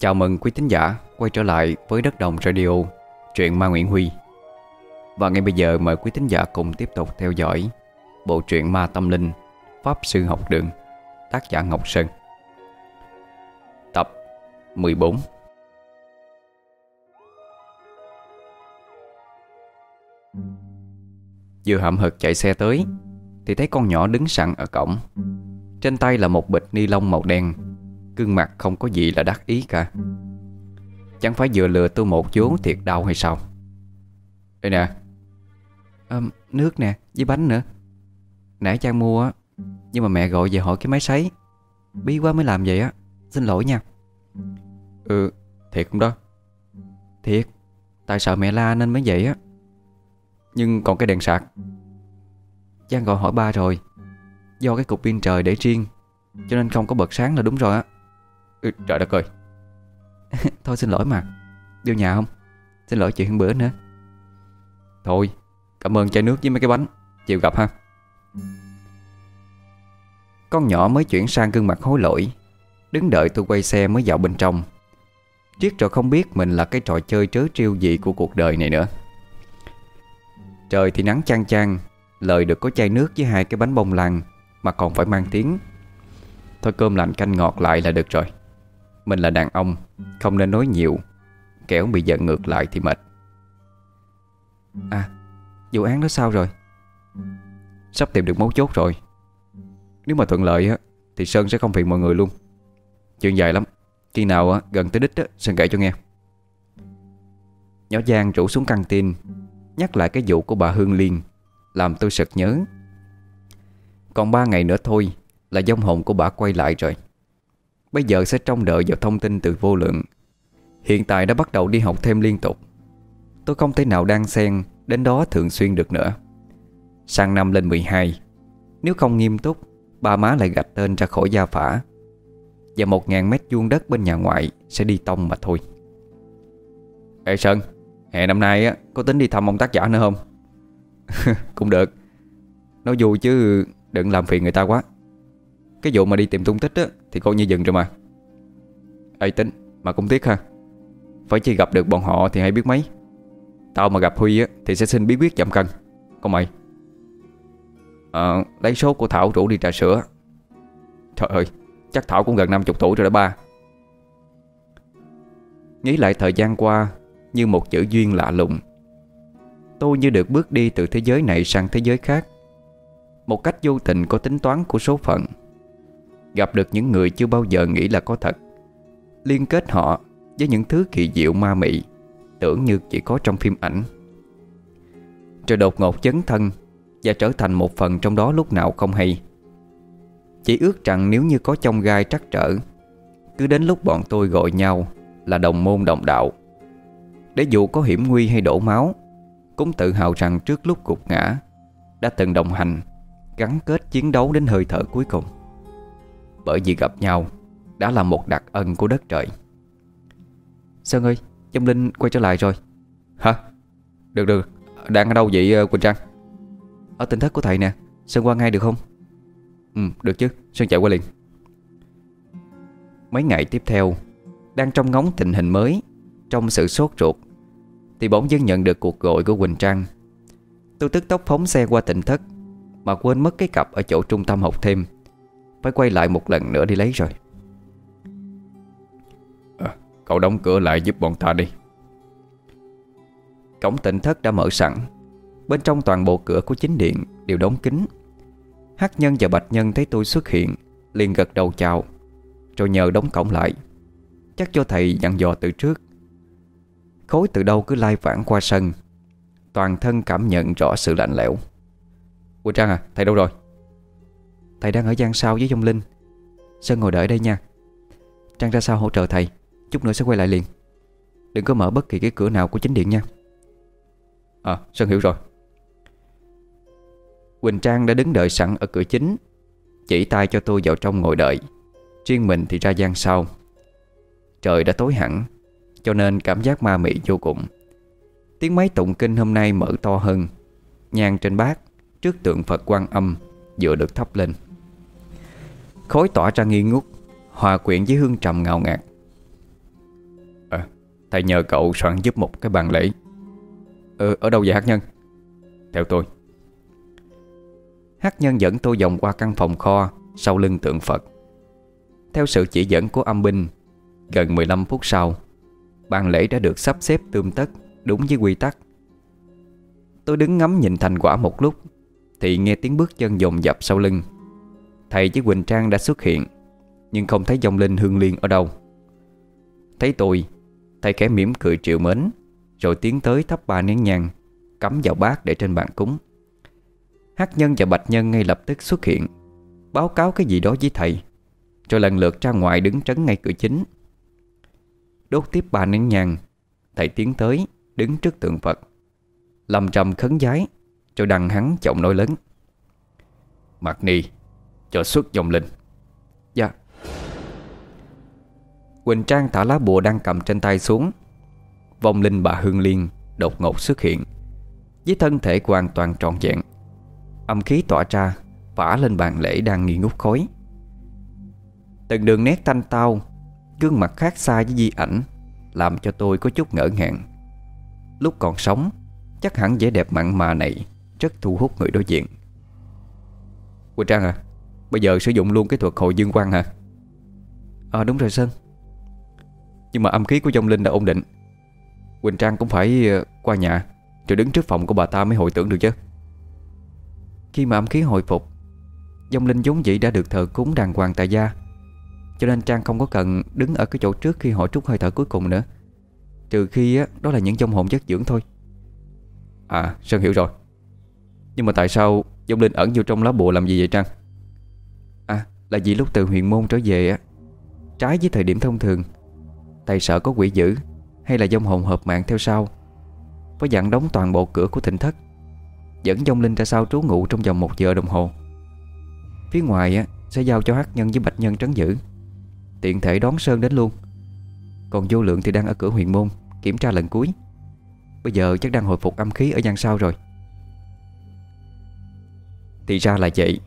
Chào mừng quý thính giả quay trở lại với Đất Đồng Radio, truyện Ma Nguyễn Huy. Và ngay bây giờ mời quý thính giả cùng tiếp tục theo dõi bộ truyện Ma Tâm Linh, Pháp Sư Học Đường, tác giả Ngọc Sơn. Tập 14 Vừa hậm hực chạy xe tới Thì thấy con nhỏ đứng sẵn ở cổng Trên tay là một bịch ni lông màu đen Gương mặt không có gì là đắc ý cả. Chẳng phải vừa lừa tôi một chốn thiệt đau hay sao? Đây nè. À, Nước nè với bánh nữa. Nãy Trang mua á Nhưng mà mẹ gọi về hỏi cái máy sấy. Bí quá mới làm vậy á Xin lỗi nha. Ừ thiệt không đó? Thiệt Tại sợ mẹ la nên mới vậy á. Nhưng còn cái đèn sạc. Giang gọi hỏi ba rồi Do cái cục pin trời để riêng Cho nên không có bật sáng là đúng rồi á ừ, Trời đất ơi. Thôi xin lỗi mà. Vô nhà không? Xin lỗi chuyện bữa nữa. Thôi Cảm ơn chai nước với mấy cái bánh. Chịu gặp ha. Con nhỏ mới chuyển sang gương mặt hối lỗi. Đứng đợi tôi quay xe mới vào bên trong. Triết rồi không biết mình là cái trò chơi trớ trêu gì của cuộc đời này nữa. Trời thì nắng chang chang Lời được có chai nước với hai cái bánh bông lan Mà còn phải mang tiếng. Thôi cơm lạnh canh ngọt lại là được rồi mình là đàn ông Không nên nói nhiều. Kẻo bị giận ngược lại thì mệt. À Vụ án đó sao rồi? Sắp tìm được mấu chốt rồi. Nếu mà thuận lợi á Thì Sơn sẽ không phiền mọi người luôn. Chuyện dài lắm. Khi nào á, gần tới đích á, Sơn kể cho nghe. Nhỏ Giang rủ xuống căng tin Nhắc lại cái vụ của bà Hương Liên Làm tôi sực nhớ. Còn ba ngày nữa thôi Là dông hồn của bà quay lại rồi. Bây giờ sẽ trông đợi vào thông tin từ vô lượng. Hiện tại đã bắt đầu đi học thêm liên tục. Tôi không thể nào đang xen Đến đó thường xuyên được nữa. Sang năm lên 12 Nếu không nghiêm túc, Ba má lại gạch tên ra khỏi gia phả. Và một ngàn mét vuông đất bên nhà ngoại Sẽ đi tông mà thôi. Ê Sơn, Hè năm nay á, có tính đi thăm ông tác giả nữa không? Cũng được. Nói vui chứ, đừng làm phiền người ta quá. Cái vụ mà đi tìm tung tích á Thì coi như dừng rồi mà. Ê tính mà cũng tiếc ha. Phải chỉ gặp được bọn họ thì hay biết mấy. Tao mà gặp Huy á Thì sẽ xin bí quyết giảm cân. Còn mày. À, Lấy số của Thảo rủ đi trà sữa. Trời ơi Chắc Thảo cũng gần 50 tuổi rồi đó ba. Nghĩ lại thời gian qua Như một chữ duyên lạ lùng. Tôi như được bước đi từ thế giới này sang thế giới khác. Một cách vô tình có tính toán của số phận. Gặp được những người chưa bao giờ nghĩ là có thật. Liên kết họ với những thứ kỳ diệu ma mị, Tưởng như chỉ có trong phim ảnh. Rồi đột ngột chấn thân Và trở thành một phần trong đó lúc nào không hay. Chỉ ước rằng nếu như có trong gai trắc trở, Cứ đến lúc bọn tôi gọi nhau Là đồng môn đồng đạo. Để dù có hiểm nguy hay đổ máu, Cũng tự hào rằng trước lúc gục ngã, Đã từng đồng hành, Gắn kết chiến đấu đến hơi thở cuối cùng. Bởi vì gặp nhau Đã là một đặc ân của đất trời. Sơn ơi Trong Linh quay trở lại rồi. Hả? Được được. Đang ở đâu vậy ờ, Quỳnh Trang? Ở tỉnh thất của thầy nè. Sơn qua ngay được không? Ừ được chứ. Sơn chạy qua liền. Mấy ngày tiếp theo, Đang trong ngóng tình hình mới, Trong sự sốt ruột, Thì bỗng dưng nhận được cuộc gọi của Quỳnh Trang. Tôi tức tốc phóng xe qua tỉnh thất, Mà quên mất cái cặp ở chỗ trung tâm học thêm. Phải quay lại một lần nữa đi lấy rồi. À, Cậu đóng cửa lại giúp bọn ta đi. Cổng tỉnh thất đã mở sẵn. Bên trong toàn bộ cửa của chính điện Đều đóng kín. Hắc nhân và bạch nhân thấy tôi xuất hiện liền gật đầu chào Rồi nhờ đóng cổng lại. Chắc cho thầy dặn dò từ trước. Khối từ đâu cứ lai vãng qua sân Toàn thân cảm nhận rõ sự lạnh lẽo. Quỳnh Trang à, thầy đâu rồi? Thầy đang ở gian sau với Dung Linh. Sơn ngồi đợi đây nha. Trang ra sau hỗ trợ thầy, Chút nữa sẽ quay lại liền. Đừng có mở bất kỳ cái cửa nào của chính điện nha. À Sơn hiểu rồi. Quỳnh Trang đã đứng đợi sẵn ở cửa chính, Chỉ tay cho tôi vào trong ngồi đợi. Riêng mình thì ra gian sau. Trời đã tối hẳn, Cho nên cảm giác ma mị vô cùng. Tiếng máy tụng kinh hôm nay mở to hơn. Nhang trên bát, Trước tượng Phật quan âm Vừa được thắp lên. Khói tỏa ra nghi ngút Hòa quyện với hương trầm ngào ngạt. Thầy nhờ cậu soạn giúp một cái bàn lễ. Ừ, ở đâu vậy hát nhân? Theo tôi. Hát nhân dẫn tôi vòng qua căn phòng kho Sau lưng tượng Phật. Theo sự chỉ dẫn của âm binh Gần 15 phút sau Bàn lễ đã được sắp xếp tươm tất Đúng với quy tắc. Tôi đứng ngắm nhìn thành quả một lúc Thì nghe tiếng bước chân dồn dập sau lưng Thầy với Quỳnh Trang đã xuất hiện, Nhưng không thấy dòng linh hương liên ở đâu. Thấy tôi, Thầy khẽ mỉm cười triệu mến, Rồi tiến tới thắp ba nén nhang, Cắm vào bát để trên bàn cúng. Hát nhân và bạch nhân ngay lập tức xuất hiện, Báo cáo cái gì đó với thầy, Rồi lần lượt ra ngoài đứng trấn ngay cửa chính. Đốt tiếp ba nén nhang, Thầy tiến tới, Đứng trước tượng Phật, lầm trầm khấn giái, Rồi đằng hắn giọng nói lớn. Mặt ni cho xuất dòng linh. Dạ. Quỳnh Trang thả lá bùa đang cầm trên tay xuống. Vong linh bà Hương Liên Đột ngột xuất hiện. Với thân thể hoàn toàn trọn vẹn, Âm khí tỏa ra, Phả lên bàn lễ đang nghi ngút khói. Từng đường nét thanh tao, Gương mặt khác xa với di ảnh, Làm cho tôi có chút ngỡ ngàng. Lúc còn sống, Chắc hẳn vẻ đẹp mặn mà này Rất thu hút người đối diện. Quỳnh Trang à Bây giờ sử dụng luôn cái thuật hồi dương quang hả? Ờ đúng rồi Sơn. Nhưng mà âm khí của dông linh đã ổn định. Quỳnh Trang cũng phải ờ, qua nhà Rồi đứng trước phòng của bà ta mới hồi tưởng được chứ. Khi mà âm khí hồi phục Dông linh vốn dĩ đã được thờ cúng đàng hoàng tại gia. Cho nên Trang không có cần đứng ở cái chỗ trước khi họ trút hơi thở cuối cùng nữa. Trừ khi đó là những dông hồn chất dưỡng thôi. À Sơn hiểu rồi. Nhưng mà tại sao dông linh ẩn vô trong lá bùa làm gì vậy Trang là vì lúc từ huyền môn trở về á, Trái với thời điểm thông thường, Thầy sợ có quỷ dữ Hay là dông hồn hợp mạng theo sau. Có dặn đóng toàn bộ cửa của thịnh thất, Dẫn dông linh ra sau trú ngụ trong vòng một giờ đồng hồ. Phía ngoài á, Sẽ giao cho hắc nhân với bạch nhân trấn giữ. Tiện thể đón Sơn đến luôn. Còn vô lượng thì đang ở cửa huyền môn, Kiểm tra lần cuối. Bây giờ chắc đang hồi phục âm khí ở gian sau rồi. Thì ra là vậy.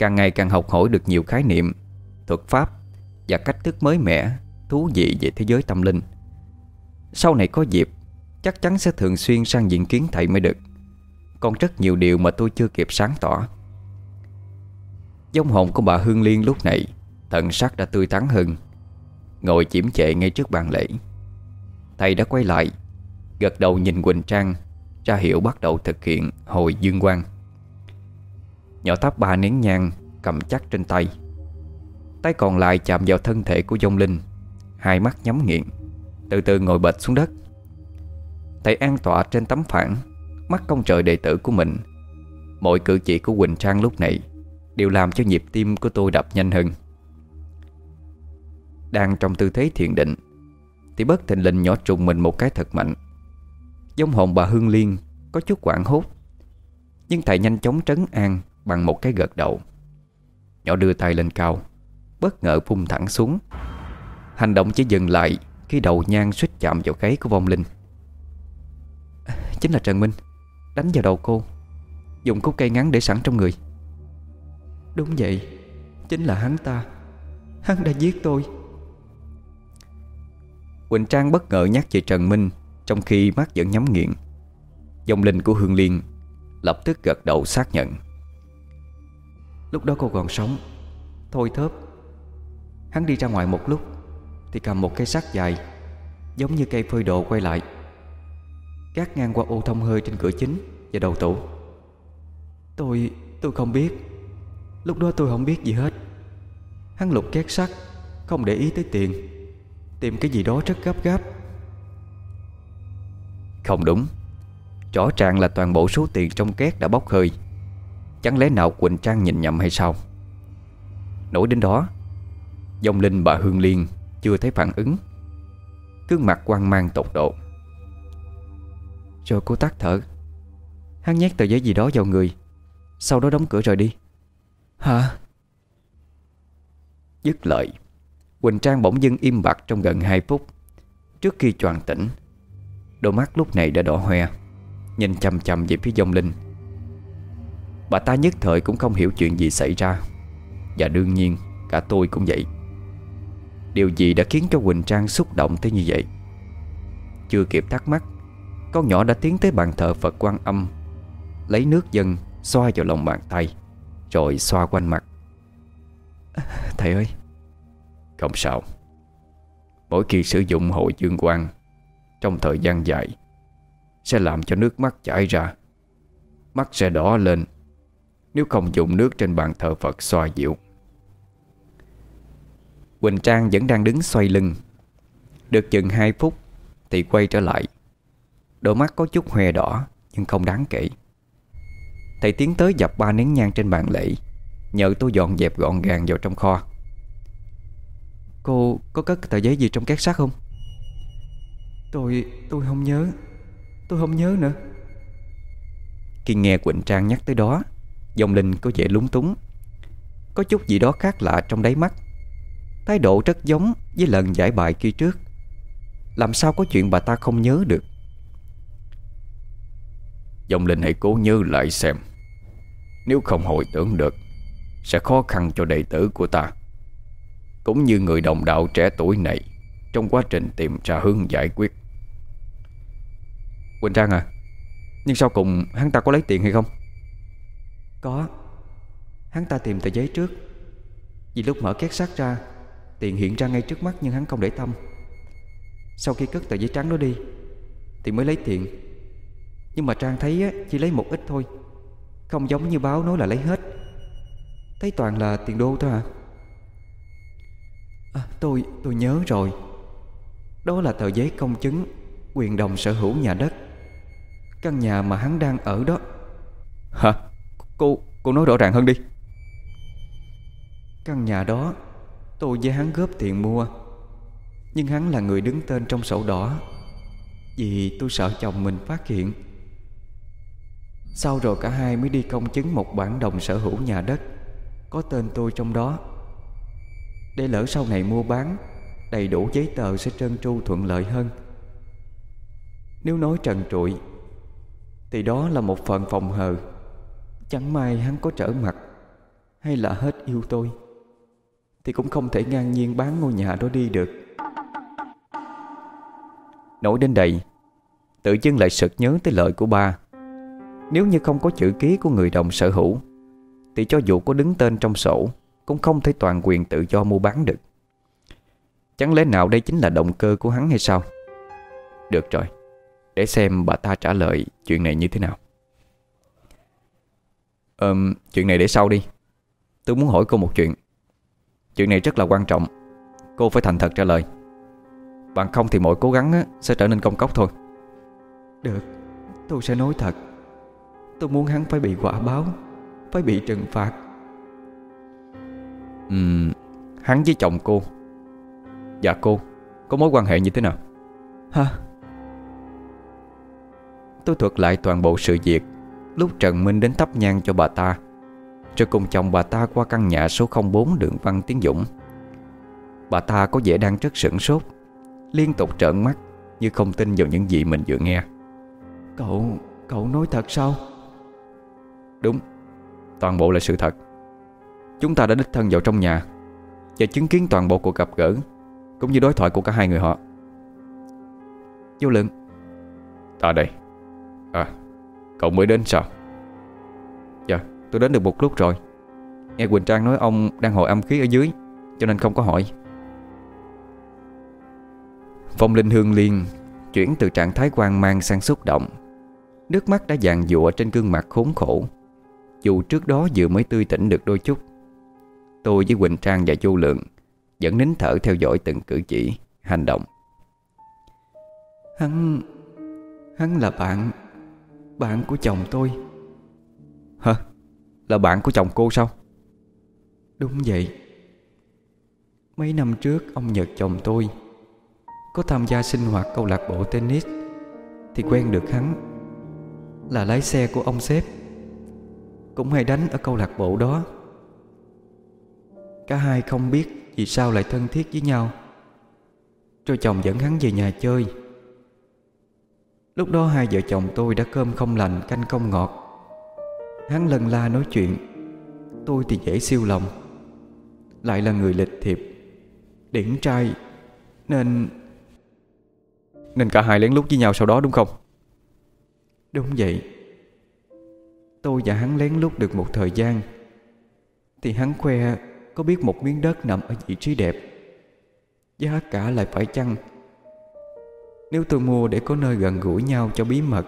Càng ngày càng học hỏi được nhiều khái niệm, Thuật pháp Và cách thức mới mẻ, Thú vị về thế giới tâm linh. Sau này có dịp, Chắc chắn sẽ thường xuyên sang diện kiến thầy mới được. Còn rất nhiều điều mà tôi chưa kịp sáng tỏ. Dông hồn của bà Hương Liên lúc này, Thần sắc đã tươi tắn hơn. Ngồi chiếm chệ ngay trước bàn lễ. Thầy đã quay lại, Gật đầu nhìn Quỳnh Trang, Ra hiệu bắt đầu thực hiện hồi dương quang. Nhỏ tháp ba nén nhang, Cầm chắc trên tay. Tay còn lại chạm vào thân thể của dông linh. Hai mắt nhắm nghiện. Từ từ ngồi bệt xuống đất. Thầy an tọa trên tấm phản, Mắt công trời đệ tử của mình. Mọi cử chỉ của Quỳnh Trang lúc này Đều làm cho nhịp tim của tôi đập nhanh hơn. Đang trong tư thế thiền định, Thì bất thình lình nhỏ trùng mình một cái thật mạnh. Giống hồn bà Hương Liên Có chút quảng hốt, Nhưng thầy nhanh chóng trấn an Bằng một cái gật đầu. Nhỏ đưa tay lên cao, Bất ngờ phun thẳng xuống. Hành động chỉ dừng lại Khi đầu nhang suýt chạm vào gáy của vong linh. Chính là Trần Minh, Đánh vào đầu cô, Dùng khúc cây ngắn để sẵn trong người. Đúng vậy, Chính là hắn ta. Hắn đã giết tôi. Quỳnh Trang bất ngờ nhắc về Trần Minh Trong khi mắt vẫn nhắm nghiện. Dòng linh của Hương Liên Lập tức gật đầu xác nhận. Lúc đó cô còn sống. Thôi thớp Hắn đi ra ngoài một lúc Thì cầm một cây sắt dài Giống như cây phơi đồ quay lại Gác ngang qua ô thông hơi trên cửa chính Và đầu tủ. Tôi, tôi không biết. Lúc đó tôi không biết gì hết. Hắn lục két sắt Không để ý tới tiền Tìm cái gì đó rất gấp gáp. Không đúng Rõ ràng là toàn bộ số tiền trong két đã bốc hơi. Chẳng lẽ nào Quỳnh Trang nhìn nhầm hay sao? Nổi đến đó, Dòng linh bà Hương Liên Chưa thấy phản ứng. Cương mặt quan mang tột độ. Rồi cô tắt thở. Hắn nhét tờ giấy gì đó vào người. Sau đó đóng cửa rồi đi. Hả? Dứt lời, Quỳnh Trang bỗng dưng im bặt trong gần 2 phút. Trước khi choàng tỉnh, Đôi mắt lúc này đã đỏ hoe, Nhìn chầm chầm về phía dông linh. Bà ta nhất thời cũng không hiểu chuyện gì xảy ra. Và đương nhiên, Cả tôi cũng vậy. Điều gì đã khiến cho Quỳnh Trang xúc động tới như vậy? Chưa kịp thắc mắc, Con nhỏ đã tiến tới bàn thờ Phật quan âm, Lấy nước dân Xoa vào lòng bàn tay, Rồi xoa quanh mặt. Thầy ơi! Không sao. Mỗi khi sử dụng hội dương quang, Trong thời gian dài, Sẽ làm cho nước mắt chảy ra. Mắt sẽ đỏ lên nếu không dùng nước trên bàn thờ Phật xoa dịu. Quỳnh Trang vẫn đang đứng xoay lưng. Được chừng 2 phút Thì quay trở lại. Đôi mắt có chút hoe đỏ Nhưng không đáng kể. Thầy tiến tới dập ba nén nhang trên bàn lễ Nhờ tôi dọn dẹp gọn gàng vào trong kho. Cô có cất tờ giấy gì trong két sắt không? Tôi... tôi không nhớ. Tôi không nhớ nữa. Khi nghe Quỳnh Trang nhắc tới đó Dòng Linh có vẻ lúng túng. Có chút gì đó khác lạ trong đáy mắt. Thái độ rất giống với lần giải bài kia trước. Làm sao có chuyện bà ta không nhớ được? Dòng Linh hãy cố nhớ lại xem. Nếu không hồi tưởng được, Sẽ khó khăn cho đệ tử của ta. Cũng như người đồng đạo trẻ tuổi này, Trong quá trình tìm ra hướng giải quyết. Quỳnh Trang à Nhưng sau cùng hắn ta có lấy tiền hay không? Có. Hắn ta tìm tờ giấy trước. Vì lúc mở két sắt ra Tiền hiện ra ngay trước mắt nhưng hắn không để tâm. Sau khi cất tờ giấy trắng đó đi Thì mới lấy tiền. Nhưng mà Trang thấy á, chỉ lấy một ít thôi. Không giống như báo nói là lấy hết. Thấy toàn là tiền đô thôi à À tôi, tôi nhớ rồi. Đó là tờ giấy công chứng Quyền đồng sở hữu nhà đất. Căn nhà mà hắn đang ở đó. Hả? Cô, cô nói rõ ràng hơn đi. Căn nhà đó Tôi với hắn góp tiền mua. Nhưng hắn là người đứng tên trong sổ đỏ Vì tôi sợ chồng mình phát hiện. Sau rồi cả hai mới đi công chứng một bản đồng sở hữu nhà đất Có tên tôi trong đó. Để lỡ sau này mua bán Đầy đủ giấy tờ sẽ trơn tru thuận lợi hơn. Nếu nói trần trụi Thì đó là một phần phòng hờ. Chẳng may hắn có trở mặt, Hay là hết yêu tôi, thì cũng không thể ngang nhiên bán ngôi nhà đó đi được. Nổi đến đây, Tự dưng lại sực nhớ tới lời của ba. Nếu như không có chữ ký của người đồng sở hữu, Thì cho dù có đứng tên trong sổ, Cũng không thể toàn quyền tự do mua bán được. Chẳng lẽ nào đây chính là động cơ của hắn hay sao? Được rồi, Để xem bà ta trả lời chuyện này như thế nào. Ờm, chuyện này để sau đi. Tôi muốn hỏi cô một chuyện. Chuyện này rất là quan trọng. Cô phải thành thật trả lời. Bằng không thì mọi cố gắng sẽ trở nên công cốc thôi. Được Tôi sẽ nói thật. Tôi muốn hắn phải bị quả báo Phải bị trừng phạt. Ừm Hắn với chồng cô Dạ cô Có mối quan hệ như thế nào? Hả? Tôi thuật lại toàn bộ sự việc Lúc Trần Minh đến thắp nhang cho bà ta. Rồi cùng chồng bà ta qua căn nhà số 04 đường Văn Tiến Dũng. Bà ta có vẻ đang rất sửng sốt Liên tục trợn mắt Như không tin vào những gì mình vừa nghe. Cậu, cậu nói thật sao? Đúng Toàn bộ là sự thật. Chúng ta đã đích thân vào trong nhà Và chứng kiến toàn bộ cuộc gặp gỡ Cũng như đối thoại của cả hai người họ. Vô lượng Ta đây. À Cậu mới đến sao? Dạ Tôi đến được một lúc rồi. Nghe Quỳnh Trang nói ông đang hồi âm khí ở dưới Cho nên không có hỏi. Phong linh hương liên Chuyển từ trạng thái quan mang sang xúc động. Nước mắt đã dàn dụa trên gương mặt khốn khổ. Dù trước đó vừa mới tươi tỉnh được đôi chút Tôi với Quỳnh Trang và Chu Lượng Vẫn nín thở theo dõi từng cử chỉ Hành động. Hắn Hắn là bạn bạn của chồng tôi. Hả? Là bạn của chồng cô sao? Đúng vậy. Mấy năm trước, ông Nhật chồng tôi Có tham gia sinh hoạt câu lạc bộ tennis. Thì quen được hắn Là lái xe của ông sếp. Cũng hay đánh ở câu lạc bộ đó. Cả hai không biết Vì sao lại thân thiết với nhau. Rồi chồng dẫn hắn về nhà chơi. Lúc đó hai vợ chồng tôi đã cơm không lành, canh không ngọt. Hắn lần la nói chuyện. Tôi thì dễ siêu lòng. Lại là người lịch thiệp, Điển trai, Nên Nên cả hai lén lút với nhau sau đó đúng không? Đúng vậy. Tôi và hắn lén lút được một thời gian. Thì hắn khoe, Có biết một miếng đất nằm ở vị trí đẹp. Giá cả lại phải chăng? Nếu tôi mua để có nơi gần gũi nhau cho bí mật.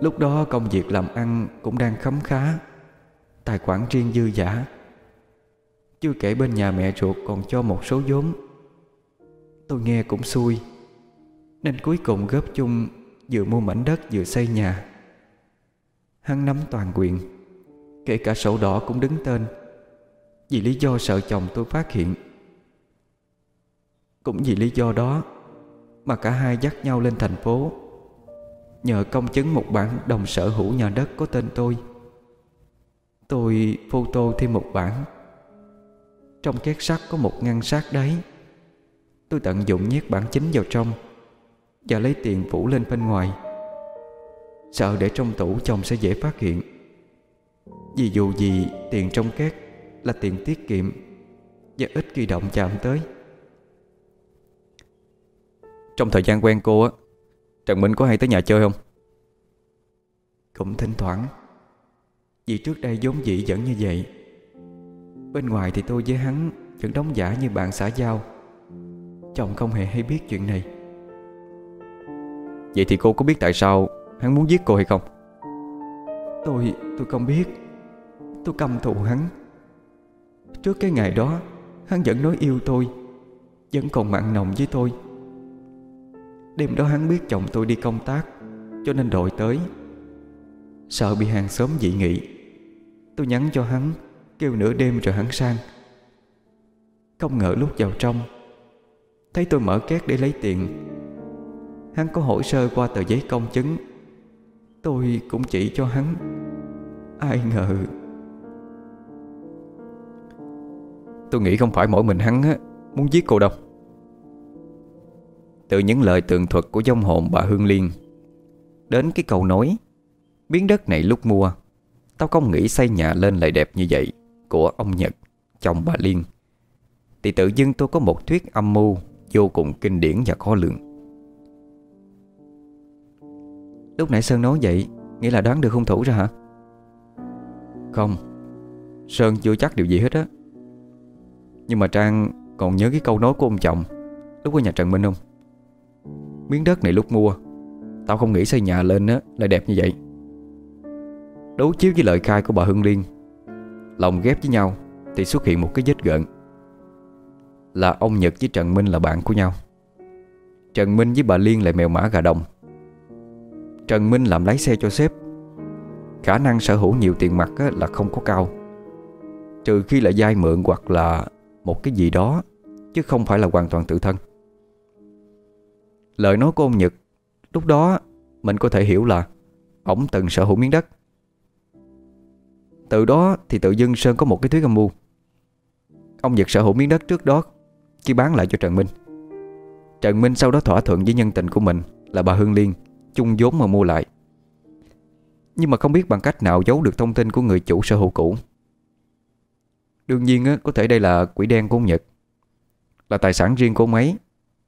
Lúc đó công việc làm ăn cũng đang khấm khá, Tài khoản riêng dư giả Chưa kể bên nhà mẹ ruột còn cho một số vốn. Tôi nghe cũng xui, Nên cuối cùng góp chung Vừa mua mảnh đất vừa xây nhà. Hắn nắm toàn quyền, Kể cả sổ đỏ cũng đứng tên. Vì lý do sợ chồng tôi phát hiện. Cũng vì lý do đó mà cả hai dắt nhau lên thành phố. Nhờ công chứng một bản đồng sở hữu nhà đất có tên tôi Tôi photo thêm một bản. Trong két sắt có một ngăn sát đáy. Tôi tận dụng nhét bản chính vào trong Và lấy tiền phủ lên bên ngoài. Sợ để trong tủ chồng sẽ dễ phát hiện. Vì dù gì, tiền trong két là tiền tiết kiệm Và ít kỳ động chạm tới. Trong thời gian quen cô á Trần Minh có hay tới nhà chơi không? Cũng thỉnh thoảng. Vì trước đây vốn dĩ vẫn như vậy. Bên ngoài thì tôi với hắn Vẫn đóng giả như bạn xã giao. Chồng không hề hay biết chuyện này. Vậy thì cô có biết tại sao Hắn muốn giết cô hay không? Tôi, tôi không biết. Tôi căm thù hắn. Trước cái ngày đó Hắn vẫn nói yêu tôi Vẫn còn mặn nồng với tôi Đêm đó hắn biết chồng tôi đi công tác, Cho nên đội tới. Sợ bị hàng xóm dị nghị, Tôi nhắn cho hắn, Kêu nửa đêm rồi hắn sang. Không ngờ lúc vào trong, Thấy tôi mở két để lấy tiền. Hắn có hỏi sơ qua tờ giấy công chứng. Tôi cũng chỉ cho hắn. Ai ngờ? Tôi nghĩ không phải mỗi mình hắn á, Muốn giết cô đâu. Từ những lời tường thuật của dông hồn bà Hương Liên. Đến cái câu nói, Biến đất này lúc mua, Tao không nghĩ xây nhà lên lại đẹp như vậy, Của ông Nhật, Chồng bà Liên. Thì tự dưng tôi có một thuyết âm mưu Vô cùng kinh điển và khó lường. Lúc nãy Sơn nói vậy, Nghĩa là đoán được hung thủ ra hả? Không, Sơn chưa chắc điều gì hết á. Nhưng mà Trang còn nhớ cái câu nói của ông chồng, Lúc ở nhà Trần Minh không? Miếng đất này lúc mua. Tao không nghĩ xây nhà lên á là đẹp như vậy. Đối chiếu với lời khai của bà Hưng Liên, Lòng ghép với nhau Thì xuất hiện một cái vết gợn. Là ông Nhật với Trần Minh là bạn của nhau. Trần Minh với bà Liên lại mèo mã gà đồng. Trần Minh làm lái xe cho sếp. Khả năng sở hữu nhiều tiền mặt là không có cao. Trừ khi là dai mượn hoặc là một cái gì đó, Chứ không phải là hoàn toàn tự thân. Lời nói của ông Nhật Lúc đó mình có thể hiểu là Ông từng sở hữu miếng đất. Từ đó thì tự dưng Sơn có một cái thuyết âm mưu. Ông Nhật sở hữu miếng đất trước đó Khi bán lại cho Trần Minh. Trần Minh sau đó thỏa thuận với nhân tình của mình Là bà Hương Liên chung vốn mà mua lại. Nhưng mà không biết bằng cách nào giấu được thông tin của người chủ sở hữu cũ. Đương nhiên á, có thể đây là quỷ đen của ông Nhật Là tài sản riêng của ông ấy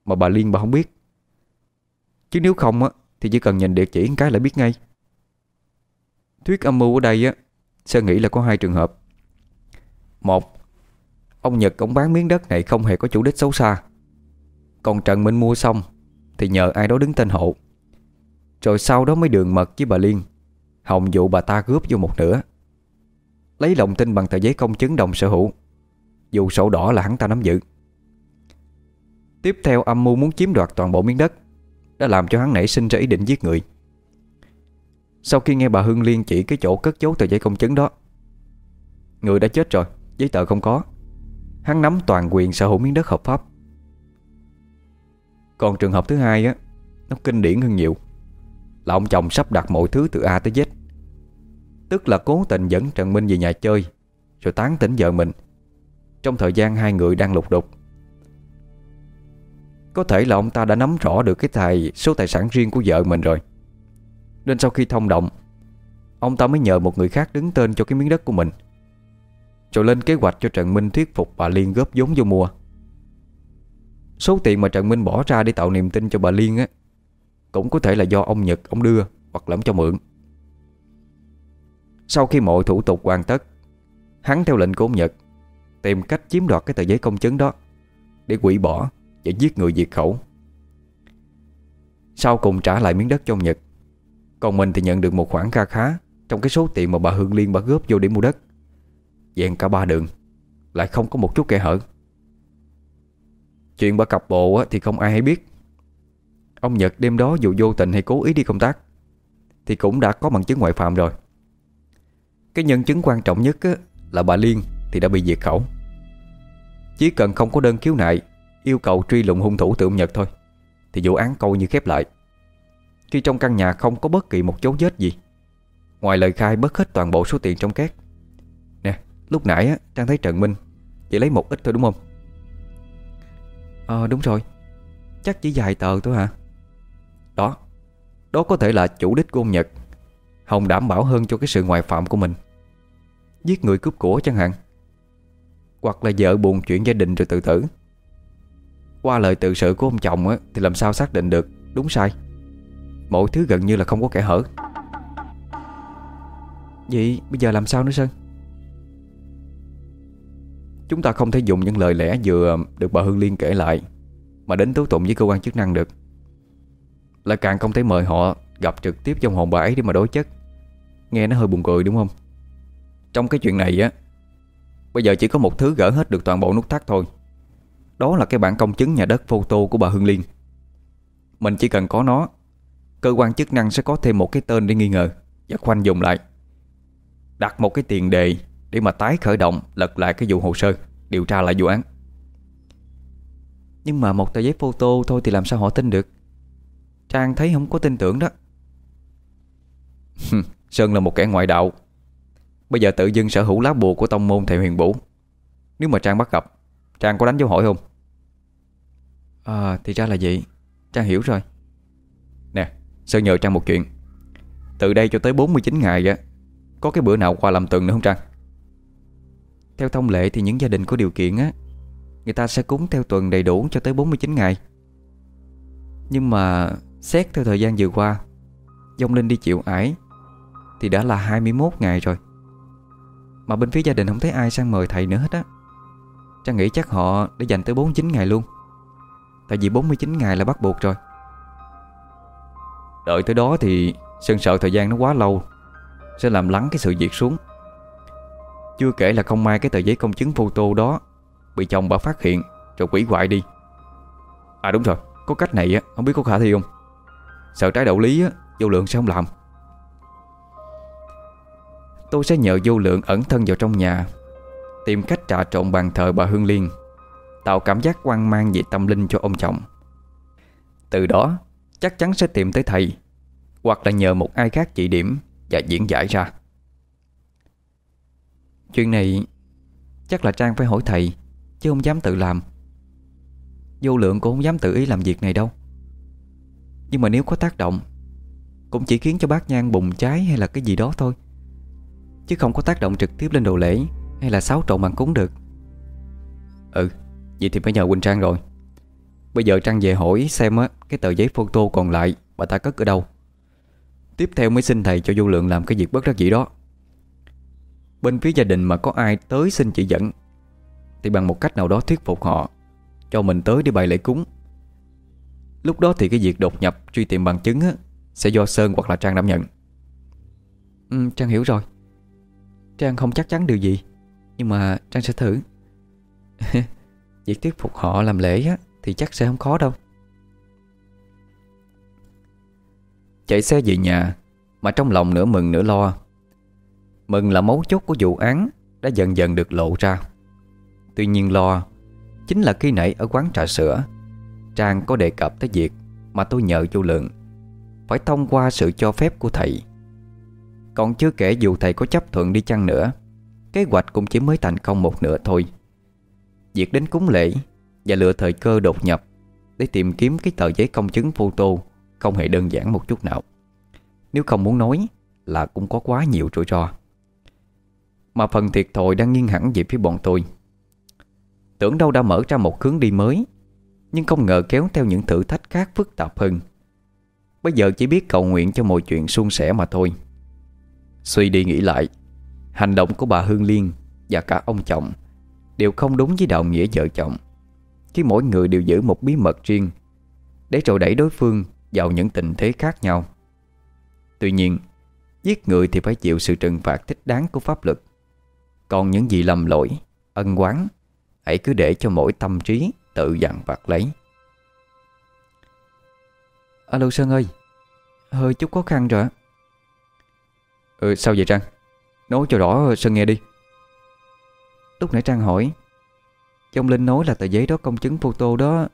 Mà bà Liên bà không biết. Chứ nếu không á, Thì chỉ cần nhìn địa chỉ cái là biết ngay. Thuyết âm mưu ở đây á Sơn nghĩ là có hai trường hợp. Một, Ông Nhật cũng bán miếng đất này không hề có chủ đích xấu xa. Còn Trần Minh mua xong, Thì nhờ ai đó đứng tên hộ. Rồi sau đó mới đường mật với bà Liên. Hồng dụ bà ta góp vô một nửa. Lấy lòng tin bằng tờ giấy công chứng đồng sở hữu. Dù sổ đỏ là hắn ta nắm giữ. Tiếp theo âm mưu muốn chiếm đoạt toàn bộ miếng đất. Đã làm cho hắn nảy sinh ra ý định giết người. Sau khi nghe bà Hương Liên chỉ cái chỗ cất giấu tờ giấy công chứng đó, Người đã chết rồi, Giấy tờ không có. Hắn nắm toàn quyền sở hữu miếng đất hợp pháp. Còn trường hợp thứ hai á, Nó kinh điển hơn nhiều. Là ông chồng sắp đặt mọi thứ từ A tới Z. Tức là cố tình dẫn Trần Minh về nhà chơi, Rồi tán tỉnh vợ mình. Trong thời gian hai người đang lục đục có thể là ông ta đã nắm rõ được cái tài, số tài sản riêng của vợ mình rồi. Nên sau khi thông động, Ông ta mới nhờ một người khác đứng tên cho cái miếng đất của mình. Rồi lên kế hoạch cho Trần Minh thuyết phục bà Liên góp vốn vô mua. Số tiền mà Trần Minh bỏ ra để tạo niềm tin cho bà Liên á, Cũng có thể là do ông Nhật, ông đưa Hoặc là ông cho mượn. Sau khi mọi thủ tục hoàn tất, Hắn theo lệnh của ông Nhật Tìm cách chiếm đoạt cái tờ giấy công chứng đó Để quỷ bỏ. Và giết người diệt khẩu. Sau cùng trả lại miếng đất cho ông Nhật, Còn mình thì nhận được một khoản kha khá Trong cái số tiền mà bà Hương Liên bà góp vô để mua đất. Dẹn cả ba đường, Lại không có một chút kẻ hở. Chuyện bà cặp bộ thì không ai hay biết. Ông Nhật đêm đó dù vô tình hay cố ý đi công tác, Thì cũng đã có bằng chứng ngoại phạm rồi. Cái nhân chứng quan trọng nhất là bà Liên thì đã bị diệt khẩu. Chỉ cần không có đơn khiếu nại Yêu cầu truy lùng hung thủ tượng Nhật thôi Thì vụ án coi như khép lại. Khi trong căn nhà không có bất kỳ một dấu vết gì Ngoài lời khai bớt hết toàn bộ số tiền trong két. Nè lúc nãy á, Trang thấy Trần Minh Chỉ lấy một ít thôi đúng không? Ờ đúng rồi. Chắc chỉ vài tờ thôi hả? Đó Đó có thể là chủ đích của ông Nhật. Hồng đảm bảo hơn cho cái sự ngoại phạm của mình. Giết người cướp của chẳng hạn. Hoặc là vợ buồn chuyện gia đình rồi tự tử. Qua lời tự sự của ông chồng á, Thì làm sao xác định được? Đúng sai. Mọi thứ gần như là không có kẻ hở. Vậy bây giờ làm sao nữa Sơn? Chúng ta không thể dùng những lời lẽ vừa được bà Hương Liên kể lại Mà đến tố tụng với cơ quan chức năng được. Lại càng không thể mời họ gặp trực tiếp trong hồn bà ấy để mà đối chất. Nghe nó hơi buồn cười đúng không? Trong cái chuyện này á Bây giờ chỉ có một thứ gỡ hết được toàn bộ nút thắt thôi. Đó là cái bản công chứng nhà đất photo của bà Hương Liên. Mình chỉ cần có nó, Cơ quan chức năng sẽ có thêm một cái tên để nghi ngờ Và khoanh dùng lại. Đặt một cái tiền đề để mà tái khởi động, Lật lại cái vụ hồ sơ, Điều tra lại vụ án. Nhưng mà một tờ giấy photo thôi Thì làm sao họ tin được? Trang thấy không có tin tưởng đó. Sơn là một kẻ ngoại đạo. Bây giờ tự dưng sở hữu lá bùa của tông môn thầy huyền bổ. Nếu mà Trang bắt gặp, Trang có đánh dấu hỏi không? À thì ra là vậy. Trang hiểu rồi. Nè, Sơn nhờ Trang một chuyện. Từ đây cho tới 49 ngày á, Có cái bữa nào qua làm tuần nữa không Trang? Theo thông lệ thì những gia đình có điều kiện á, Người ta sẽ cúng theo tuần đầy đủ cho tới 49 ngày. Nhưng mà xét theo thời gian vừa qua, Dông Linh đi chịu ải Thì đã là 21 ngày rồi. Mà bên phía gia đình không thấy ai sang mời thầy nữa hết á. Trang nghĩ chắc họ đã dành tới 49 ngày luôn. Tại vì 49 ngày là bắt buộc rồi. Đợi tới đó thì Sơn sợ thời gian nó quá lâu, Sẽ làm lắng cái sự việc xuống. Chưa kể là không may cái tờ giấy công chứng photo đó Bị chồng bà phát hiện Rồi quỷ hoại đi. À đúng rồi, Có cách này á, Không biết có khả thi không? Sợ trái đạo lý á, Vô lượng sẽ không làm. Tôi sẽ nhờ vô lượng ẩn thân vào trong nhà, Tìm cách trà trộn bàn thờ bà Hương Liên. Tạo cảm giác quan mang về tâm linh cho ông chồng. Từ đó, Chắc chắn sẽ tìm tới thầy, Hoặc là nhờ một ai khác chỉ điểm Và diễn giải ra. Chuyện này Chắc là Trang phải hỏi thầy, Chứ không dám tự làm. Vô lượng cũng không dám tự ý làm việc này đâu. Nhưng mà nếu có tác động, Cũng chỉ khiến cho bác nhang bùng cháy hay là cái gì đó thôi. Chứ không có tác động trực tiếp lên đồ lễ Hay là xáo trộn bằng cúng được. Ừ. Vậy thì phải nhờ Quỳnh Trang rồi. Bây giờ Trang về hỏi xem á Cái tờ giấy photo còn lại Bà ta cất ở đâu. Tiếp theo mới xin thầy cho vô lượng làm cái việc bất đắc dĩ đó. Bên phía gia đình mà có ai tới xin chỉ dẫn Thì bằng một cách nào đó thuyết phục họ Cho mình tới để bày lễ cúng. Lúc đó thì cái việc đột nhập Truy tìm bằng chứng á, Sẽ do Sơn hoặc là Trang đảm nhận. Ừ, Trang hiểu rồi. Trang không chắc chắn điều gì Nhưng mà Trang sẽ thử. Việc thuyết phục họ làm lễ á, Thì chắc sẽ không khó đâu. Chạy xe về nhà Mà trong lòng nửa mừng nửa lo. Mừng là mấu chốt của vụ án Đã dần dần được lộ ra. Tuy nhiên lo Chính là khi nãy ở quán trà sữa Trang có đề cập tới việc Mà tôi nhờ vô lượng Phải thông qua sự cho phép của thầy. Còn chưa kể dù thầy có chấp thuận đi chăng nữa Kế hoạch cũng chỉ mới thành công một nửa thôi. Việc đến cúng lễ Và lựa thời cơ đột nhập Để tìm kiếm cái tờ giấy công chứng photo Không hề đơn giản một chút nào. Nếu không muốn nói Là cũng có quá nhiều rủi ro. Mà phần thiệt thòi đang nghiêng hẳn về phía bọn tôi. Tưởng đâu đã mở ra một hướng đi mới, Nhưng không ngờ kéo theo những thử thách khác phức tạp hơn. Bây giờ chỉ biết cầu nguyện cho mọi chuyện suôn sẻ mà thôi. Suy đi nghĩ lại, Hành động của bà Hương Liên Và cả ông chồng Đều không đúng với đạo nghĩa vợ chồng. Khi mỗi người đều giữ một bí mật riêng, Để rồi đẩy đối phương Vào những tình thế khác nhau. Tuy nhiên, Giết người thì phải chịu sự trừng phạt thích đáng của pháp luật. Còn những gì lầm lỗi, Ân quán Hãy cứ để cho mỗi tâm trí Tự dặn vặt lấy. Alo Sơn ơi, Hơi chút khó khăn rồi Ừ sao vậy Trang? Nói cho rõ Sơn nghe đi. Lúc nãy Trang hỏi Trong Linh nói là tờ giấy đó công chứng photo đó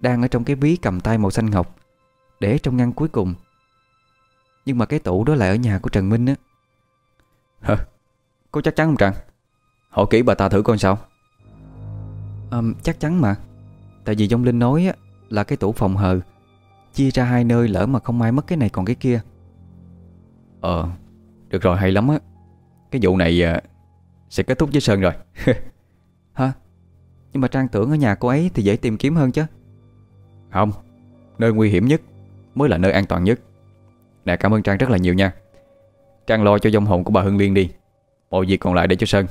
Đang ở trong cái ví cầm tay màu xanh ngọc Để trong ngăn cuối cùng. Nhưng mà cái tủ đó lại ở nhà của Trần Minh á. Hả? Có chắc chắn không Trang? Hỏi kỹ bà ta thử coi sao. À, Chắc chắn mà. Tại vì trong Linh nói á, là cái tủ phòng hờ Chia ra hai nơi lỡ mà không ai mất cái này còn cái kia. Ờ Được rồi hay lắm á. Cái vụ này à, sẽ kết thúc với Sơn rồi. Hả? Nhưng mà Trang tưởng ở nhà cô ấy thì dễ tìm kiếm hơn chứ. Không Nơi nguy hiểm nhất Mới là nơi an toàn nhất. Nè cảm ơn Trang rất là nhiều nha. Trang lo cho dông hồn của bà Hương Liên đi. Mọi việc còn lại để cho Sơn.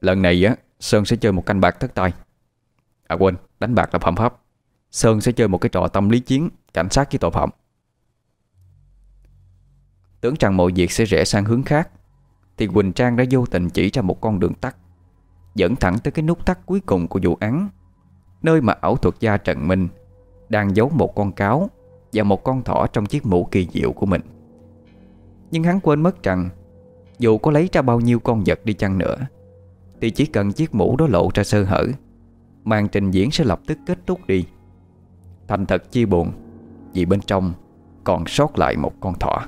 Lần này á Sơn sẽ chơi một canh bạc thất tay À quên đánh bạc là phạm pháp. Sơn sẽ chơi một cái trò tâm lý chiến Cảnh sát với tội phạm. Tưởng rằng mọi việc sẽ rẽ sang hướng khác thì Quỳnh Trang đã vô tình chỉ ra một con đường tắt, Dẫn thẳng tới cái nút tắt cuối cùng của vụ án, Nơi mà ảo thuật gia Trần Minh Đang giấu một con cáo Và một con thỏ trong chiếc mũ kỳ diệu của mình. Nhưng hắn quên mất rằng, Dù có lấy ra bao nhiêu con vật đi chăng nữa, Thì chỉ cần chiếc mũ đó lộ ra sơ hở, Màn trình diễn sẽ lập tức kết thúc đi. Thành thật chia buồn, Vì bên trong còn sót lại một con thỏ.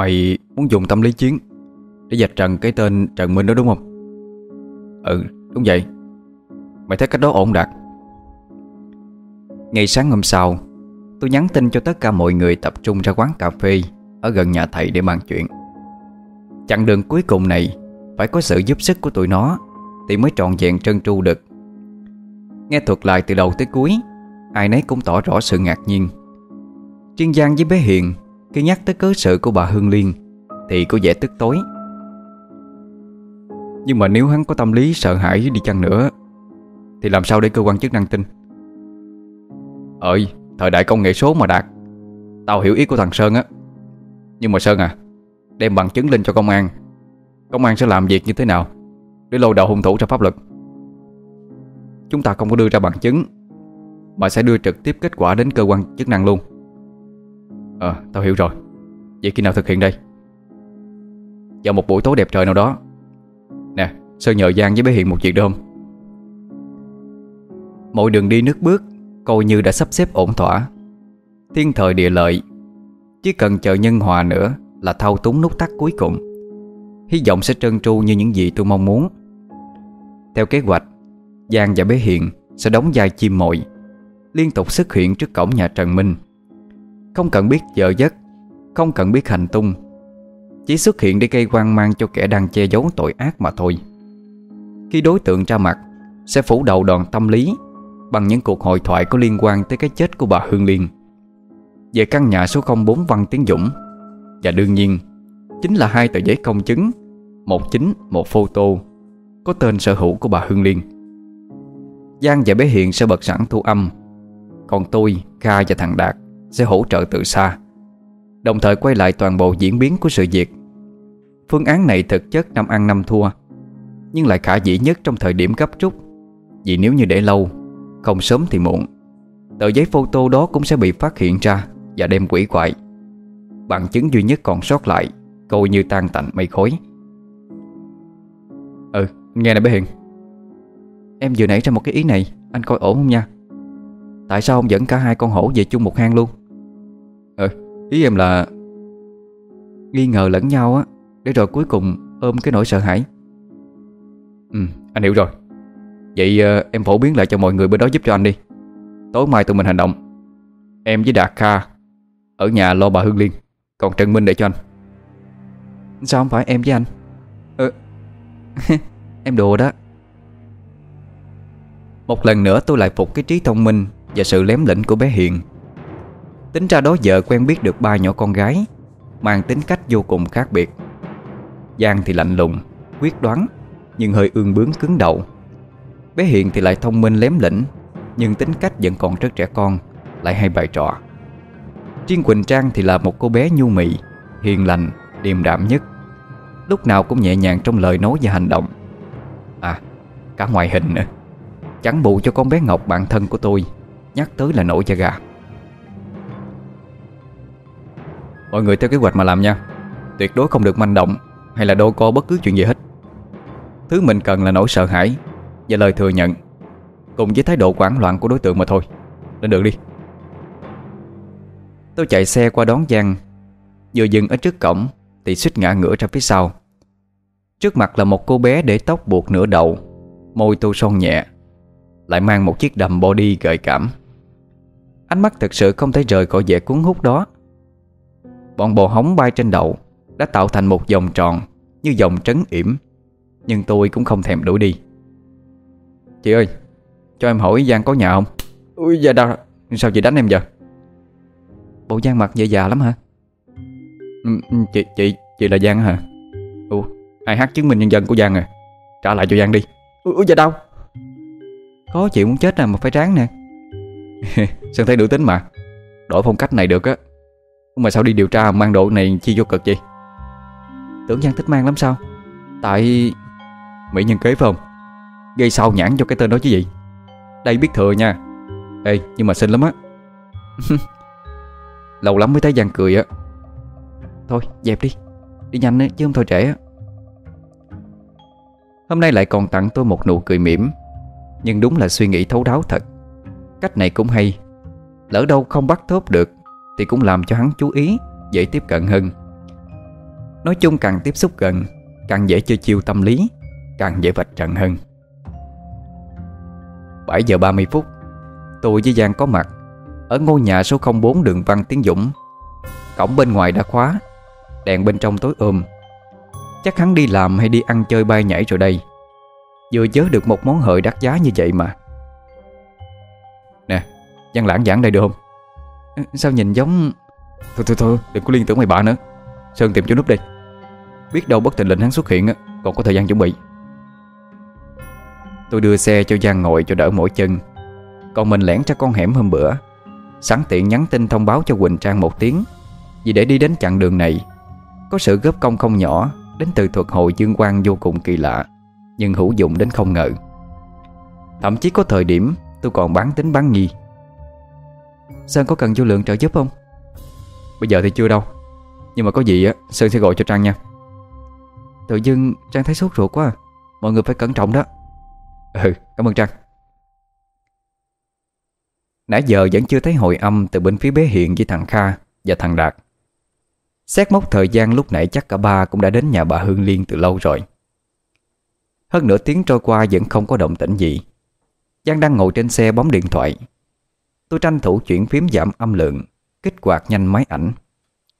Mày muốn dùng tâm lý chiến Để dạch trần cái tên Trần Minh đó đúng không? Ừ đúng vậy. Mày thấy cách đó ổn đạt. Ngày sáng hôm sau, Tôi nhắn tin cho tất cả mọi người tập trung ra quán cà phê Ở gần nhà thầy để bàn chuyện. Chặng đường cuối cùng này Phải có sự giúp sức của tụi nó Thì mới trọn vẹn trơn tru được. Nghe thuật lại từ đầu tới cuối, Ai nấy cũng tỏ rõ sự ngạc nhiên. Triên Giang với bé Hiền khi nhắc tới cớ sự của bà Hương Liên, Thì có vẻ tức tối. Nhưng mà nếu hắn có tâm lý sợ hãi đi chăng nữa, Thì làm sao để cơ quan chức năng tin? Ơi, Thời đại công nghệ số mà Đạt, Tao hiểu ý của thằng Sơn á. Nhưng mà Sơn à Đem bằng chứng lên cho công an. Công an sẽ làm việc như thế nào Để lôi đầu hung thủ ra pháp luật? Chúng ta không có đưa ra bằng chứng, Mà sẽ đưa trực tiếp kết quả đến cơ quan chức năng luôn. Ờ tao hiểu rồi. Vậy khi nào thực hiện đây? Vào một buổi tối đẹp trời nào đó. Nè, Sơn nhờ Giang với bé Hiền một chuyện được không? Mọi đường đi nước bước Coi như đã sắp xếp ổn thỏa. Thiên thời địa lợi, Chỉ cần chờ nhân hòa nữa Là thao túng nút tắt cuối cùng. Hy vọng sẽ trơn tru như những gì tôi mong muốn. Theo kế hoạch, Giang và bé Hiền sẽ đóng vai chim mồi, Liên tục xuất hiện trước cổng nhà Trần Minh. Không cần biết giờ giấc Không cần biết hành tung. Chỉ xuất hiện để gây quan mang cho kẻ đang che giấu tội ác mà thôi. Khi đối tượng ra mặt Sẽ phủ đầu đòn tâm lý Bằng những cuộc hội thoại có liên quan tới cái chết của bà Hương Liên. Về căn nhà số 04 Văn Tiến Dũng Và đương nhiên Chính là hai tờ giấy công chứng Một chính, một photo Có tên sở hữu của bà Hương Liên. Giang và bé Hiền sẽ bật sẵn thu âm Còn tôi, Kha và thằng Đạt sẽ hỗ trợ từ xa. Đồng thời quay lại toàn bộ diễn biến của sự việc. Phương án này thực chất năm ăn năm thua, Nhưng lại khả dĩ nhất trong thời điểm gấp rút. Vì nếu như để lâu, Không sớm thì muộn, Tờ giấy photo đó cũng sẽ bị phát hiện ra Và đem quỷ quại. Bằng chứng duy nhất còn sót lại, Coi như tan tành mây khói. Ừ nghe nè bé Hiền. Em vừa nảy ra một cái ý này, Anh coi ổn không nha? Tại sao ông dẫn cả hai con hổ về chung một hang luôn? Ý em là Nghi ngờ lẫn nhau á Để rồi cuối cùng ôm cái nỗi sợ hãi. Ừ anh hiểu rồi. Vậy uh, em phổ biến lại cho mọi người bên đó giúp cho anh đi. Tối mai tụi mình hành động. Em với Đạt Kha Ở nhà lo bà Hương Liên Còn Trần Minh để cho anh. Sao không phải em với anh? Ừ Em đùa đó. Một lần nữa tôi lại phục cái trí thông minh Và sự lém lĩnh của bé Hiền Tính ra đó vợ quen biết được ba nhỏ con gái Mang tính cách vô cùng khác biệt. Giang thì lạnh lùng Quyết đoán Nhưng hơi ương bướng cứng đầu. Bé Hiền thì lại thông minh lém lĩnh Nhưng tính cách vẫn còn rất trẻ con Lại hay bày trò. Triên Quỳnh Trang thì là một cô bé nhu mị Hiền lành, điềm đạm nhất. Lúc nào cũng nhẹ nhàng trong lời nói và hành động. À, cả ngoại hình nữa. Chẳng bù cho con bé Ngọc bạn thân của tôi Nhắc tới là nổi da gà. Mọi người theo kế hoạch mà làm nha. Tuyệt đối không được manh động Hay là đô co bất cứ chuyện gì hết. Thứ mình cần là nỗi sợ hãi Và lời thừa nhận, Cùng với thái độ quảng loạn của đối tượng mà thôi. Lên đường đi. Tôi chạy xe qua đón Giang, Vừa dừng ở trước cổng Thì suýt ngã ngửa ra phía sau. Trước mặt là một cô bé để tóc buộc nửa đầu, Môi tô son nhẹ, Lại mang một chiếc đầm body gợi cảm. Ánh mắt thật sự không thể rời khỏi vẻ cuốn hút đó. Bọn bồ hóng bay trên đầu Đã tạo thành một vòng tròn Như vòng trấn yểm. Nhưng tôi cũng không thèm đuổi đi. Chị ơi Cho em hỏi Giang có nhà không? Ui dạ đâu Sao chị đánh em giờ Bộ Giang mặt dễ già lắm hả? Ừ, ừ, Chị chị chị là Giang hả? Ủa ai hát chứng minh nhân dân của Giang à? Trả lại cho Giang đi. Ủa dạ đâu Có chịu muốn chết à mà phải ráng nè. Sơn thấy nữ tính mà. Đổi phong cách này được á mà sao đi điều tra mang độ này chi vô cực vậy? Tưởng Giang thích mang lắm sao? Tại Mỹ nhân kế phải không? Gây sao nhãn cho cái tên đó chứ gì? Đây biết thừa nha. Ê, nhưng mà xinh lắm á. Lâu lắm mới thấy Giang cười á. Thôi, dẹp đi. Đi nhanh á, chứ không thôi trễ á. Hôm nay lại còn tặng tôi một nụ cười mỉm. Nhưng đúng là suy nghĩ thấu đáo thật. Cách này cũng hay. Lỡ đâu không bắt thốt được thì cũng làm cho hắn chú ý, Dễ tiếp cận hơn. Nói chung càng tiếp xúc gần, Càng dễ chơi chiêu tâm lý, Càng dễ vạch trần hơn. 7 giờ 30 phút, Tôi với Giang có mặt. Ở ngôi nhà số 04 đường Văn Tiến Dũng. Cổng bên ngoài đã khóa, Đèn bên trong tối ôm. Chắc hắn đi làm hay đi ăn chơi bay nhảy rồi đây. Vừa chớ được một món hời đắt giá như vậy mà. Nè, Giang lãng giảng đây được không? Sao nhìn giống Thôi thôi thôi, Đừng có liên tưởng mày bạ nữa. Sơn tìm chỗ núp đi. Biết đâu bất tình lệnh hắn xuất hiện Còn có thời gian chuẩn bị. Tôi đưa xe cho Giang ngồi cho đỡ mỗi chân. Còn mình lẻn ra con hẻm hôm bữa. Sẵn tiện nhắn tin thông báo cho Quỳnh Trang một tiếng. Vì để đi đến chặng đường này, Có sự góp công không nhỏ Đến từ thuật hội dương quang vô cùng kỳ lạ, Nhưng hữu dụng đến không ngờ. Thậm chí có thời điểm Tôi còn bán tính bán nghi. Sơn có cần vô lượng trợ giúp không? Bây giờ thì chưa đâu. Nhưng mà có gì á Sơn sẽ gọi cho Trang nha. Tự dưng Trang thấy sốt ruột quá à. Mọi người phải cẩn trọng đó. Ừ cảm ơn Trang. Nãy giờ vẫn chưa thấy hồi âm Từ bên phía bé Hiện với thằng Kha Và thằng Đạt. Xét mốc thời gian lúc nãy chắc cả ba Cũng đã đến nhà bà Hương Liên từ lâu rồi. Hơn nửa tiếng trôi qua Vẫn không có động tĩnh gì. Giang đang ngồi trên xe bấm điện thoại Tôi tranh thủ chuyển phím giảm âm lượng Kích hoạt nhanh máy ảnh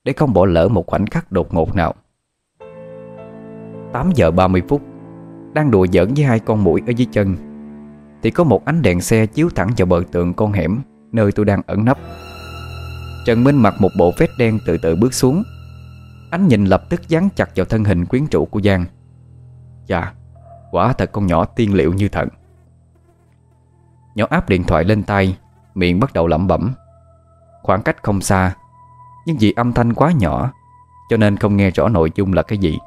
Để không bỏ lỡ một khoảnh khắc đột ngột nào. 8 giờ 30 phút Đang đùa giỡn với hai con mũi ở dưới chân Thì có một ánh đèn xe chiếu thẳng vào bờ tường con hẻm Nơi tôi đang ẩn nấp. Trần Minh mặc một bộ vest đen từ từ bước xuống. Ánh nhìn lập tức dán chặt vào thân hình quyến rũ của Giang. Chà, Quả thật con nhỏ tiên liệu như thật. Nhỏ áp điện thoại lên tay Miệng bắt đầu lẩm bẩm. Khoảng cách không xa, Nhưng vì âm thanh quá nhỏ, Cho nên không nghe rõ nội dung là cái gì.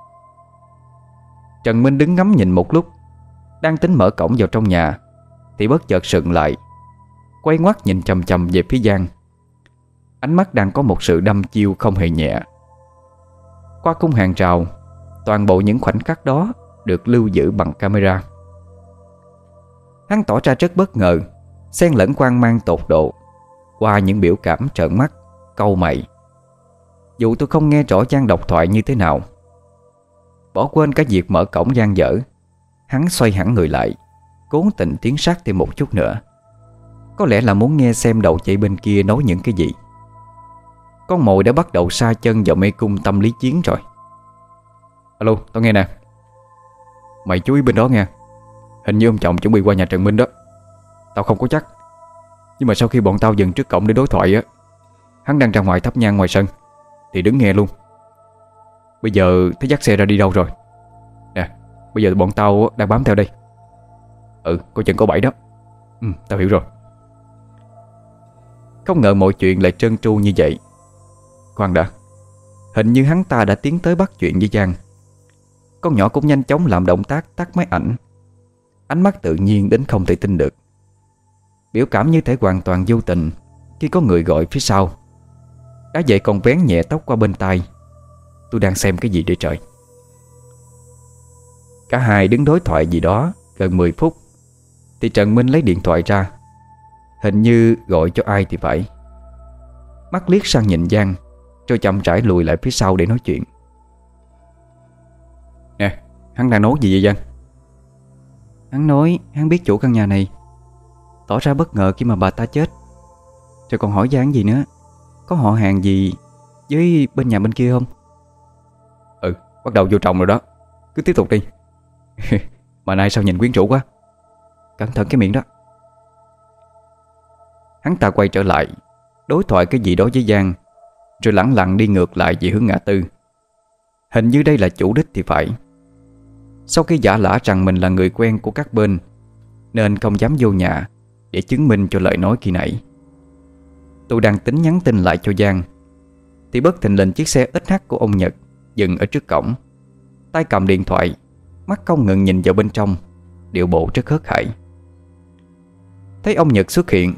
Trần Minh đứng ngắm nhìn một lúc, Đang tính mở cổng vào trong nhà, Thì bất chợt sững lại, Quay ngoắt nhìn chầm chầm về phía Giang. Ánh mắt đang có một sự đâm chiêu không hề nhẹ. Qua cung hàng rào, Toàn bộ những khoảnh khắc đó Được lưu giữ bằng camera. Hắn tỏ ra rất bất ngờ Xen lẫn quan mang tột độ Qua những biểu cảm trợn mắt Câu mày. Dù tôi không nghe rõ Giang độc thoại như thế nào. Bỏ quên cái việc mở cổng gian dở Hắn xoay hẳn người lại Cố tình tiến sát thêm một chút nữa. Có lẽ là muốn nghe xem đầu chạy bên kia nói những cái gì. Con mồi đã bắt đầu xa chân vào mê cung tâm lý chiến rồi. Alo, tao nghe nè. Mày chú ý bên đó nghe Hình như ông chồng chuẩn bị qua nhà Trần Minh đó. Tao không có chắc. Nhưng mà sau khi bọn tao dừng trước cổng để đối thoại á, Hắn đang ra ngoài thắp nhang ngoài sân, Thì đứng nghe luôn. Bây giờ thấy dắt xe ra đi đâu rồi? Nè, Bây giờ bọn tao đang bám theo đây. Ừ có chừng có bảy đó. Ừ tao hiểu rồi. Không ngờ mọi chuyện lại trơn tru như vậy. Khoan đã, Hình như hắn ta đã tiến tới bắt chuyện với Giang. Con nhỏ cũng nhanh chóng làm động tác, tắt máy ảnh. Ánh mắt tự nhiên đến không thể tin được. Biểu cảm như thể hoàn toàn vô tình Khi có người gọi phía sau. Đã vậy còn vén nhẹ tóc qua bên tai. Tôi đang xem cái gì đây trời? Cả hai đứng đối thoại gì đó Gần 10 phút. Thì Trần Minh lấy điện thoại ra. Hình như gọi cho ai thì phải. Mắt liếc sang nhìn Giang Rồi chậm rãi lùi lại phía sau để nói chuyện. Nè Hắn đang nói gì vậy Giang? Hắn nói hắn biết chủ căn nhà này Tỏ ra bất ngờ khi mà bà ta chết. Rồi còn hỏi dáng gì nữa? Có họ hàng gì Với bên nhà bên kia không? Ừ bắt đầu vô trọng rồi đó. Cứ tiếp tục đi. Mà nay sao nhìn quyến rũ quá. Cẩn thận cái miệng đó. Hắn ta quay trở lại, Đối thoại cái gì đó với Giang, Rồi lẳng lặng đi ngược lại về hướng ngã tư. Hình như đây là chủ đích thì phải. Sau khi giả lả rằng mình là người quen của các bên, Nên không dám vô nhà để chứng minh cho lời nói khi nãy. Tôi đang tính nhắn tin lại cho Giang. Thì bất thình lình chiếc xe XH của ông Nhật Dừng ở trước cổng. Tay cầm điện thoại, Mắt không ngừng nhìn vào bên trong, Điệu bộ rất hớt hải. Thấy ông Nhật xuất hiện,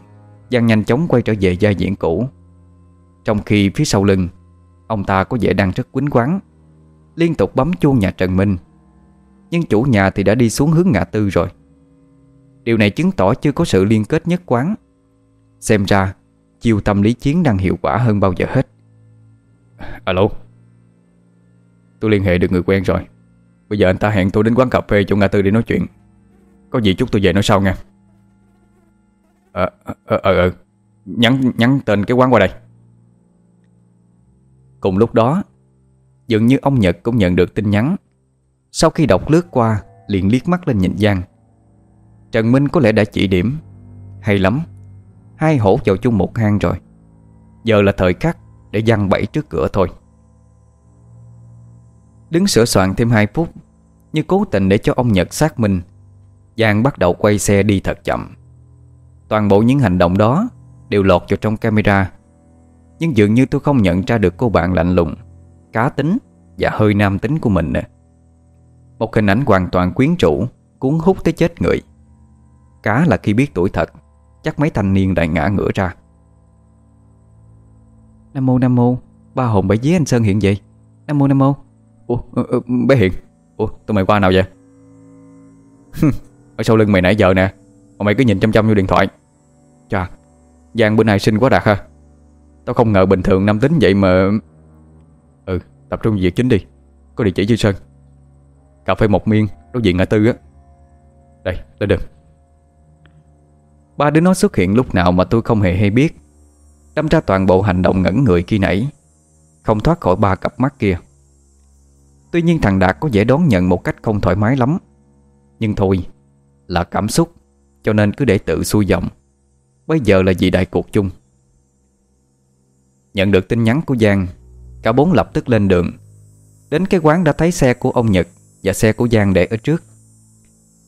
Giang nhanh chóng quay trở về gia diễn cũ. Trong khi phía sau lưng, Ông ta có vẻ đang rất quýnh quán Liên tục bấm chuông nhà Trần Minh. Nhưng chủ nhà thì đã đi xuống hướng ngã tư rồi. Điều này chứng tỏ chưa có sự liên kết nhất quán. Xem ra Chiêu tâm lý chiến đang hiệu quả hơn bao giờ hết. Alo? Tôi liên hệ được người quen rồi. Bây giờ anh ta hẹn tôi đến quán cà phê chỗ ngã tư để nói chuyện. Có gì chút tôi về nói sau nha. Ờ ờ ờ ờ. Nhắn, nhắn tên cái quán qua đây. Cùng lúc đó Dường như ông Nhật cũng nhận được tin nhắn. Sau khi đọc lướt qua Liền liếc mắt lên nhìn Giang Trần Minh có lẽ đã chỉ điểm. Hay lắm, Hai hổ vào chung một hang rồi. Giờ là thời khắc để giăng bẫy trước cửa thôi. Đứng sửa soạn thêm 2 phút, Như cố tình để cho ông Nhật xác minh, Giang bắt đầu quay xe đi thật chậm. Toàn bộ những hành động đó Đều lọt vào trong camera. Nhưng dường như tôi không nhận ra được cô bạn lạnh lùng, Cá tính Và hơi nam tính của mình nè. Một hình ảnh hoàn toàn quyến rũ, Cuốn hút tới chết người. Cá là khi biết tuổi thật Chắc mấy thanh niên lại ngã ngửa ra. Nam mô Nam mô. Ba hồn bảy vía anh Sơn hiện vậy. Nam mô Nam mô. Ủa uh, bé Hiền. Ủa tụi mày qua nào vậy? Ở sau lưng mày nãy giờ nè Mà mày cứ nhìn chăm chăm vô điện thoại. Chà Giang bữa nay xinh quá đạt ha. Tao không ngờ bình thường nam tính vậy mà Ừ tập trung việc chính đi. Có địa chỉ dưới sân Cà phê một miên Đối diện ngã tư á. Đây lên đường Ba đứa nó xuất hiện lúc nào mà tôi không hề hay biết. Đâm ra toàn bộ hành động ngẩn người khi nãy, Không thoát khỏi ba cặp mắt kia. Tuy nhiên thằng Đạt có vẻ đón nhận một cách không thoải mái lắm. Nhưng thôi, Là cảm xúc, Cho nên cứ để tự xuôi dòng Bây giờ là vì đại cuộc chung. Nhận được tin nhắn của Giang, Cả bốn lập tức lên đường. Đến cái quán đã thấy xe của ông Nhật Và xe của Giang để ở trước.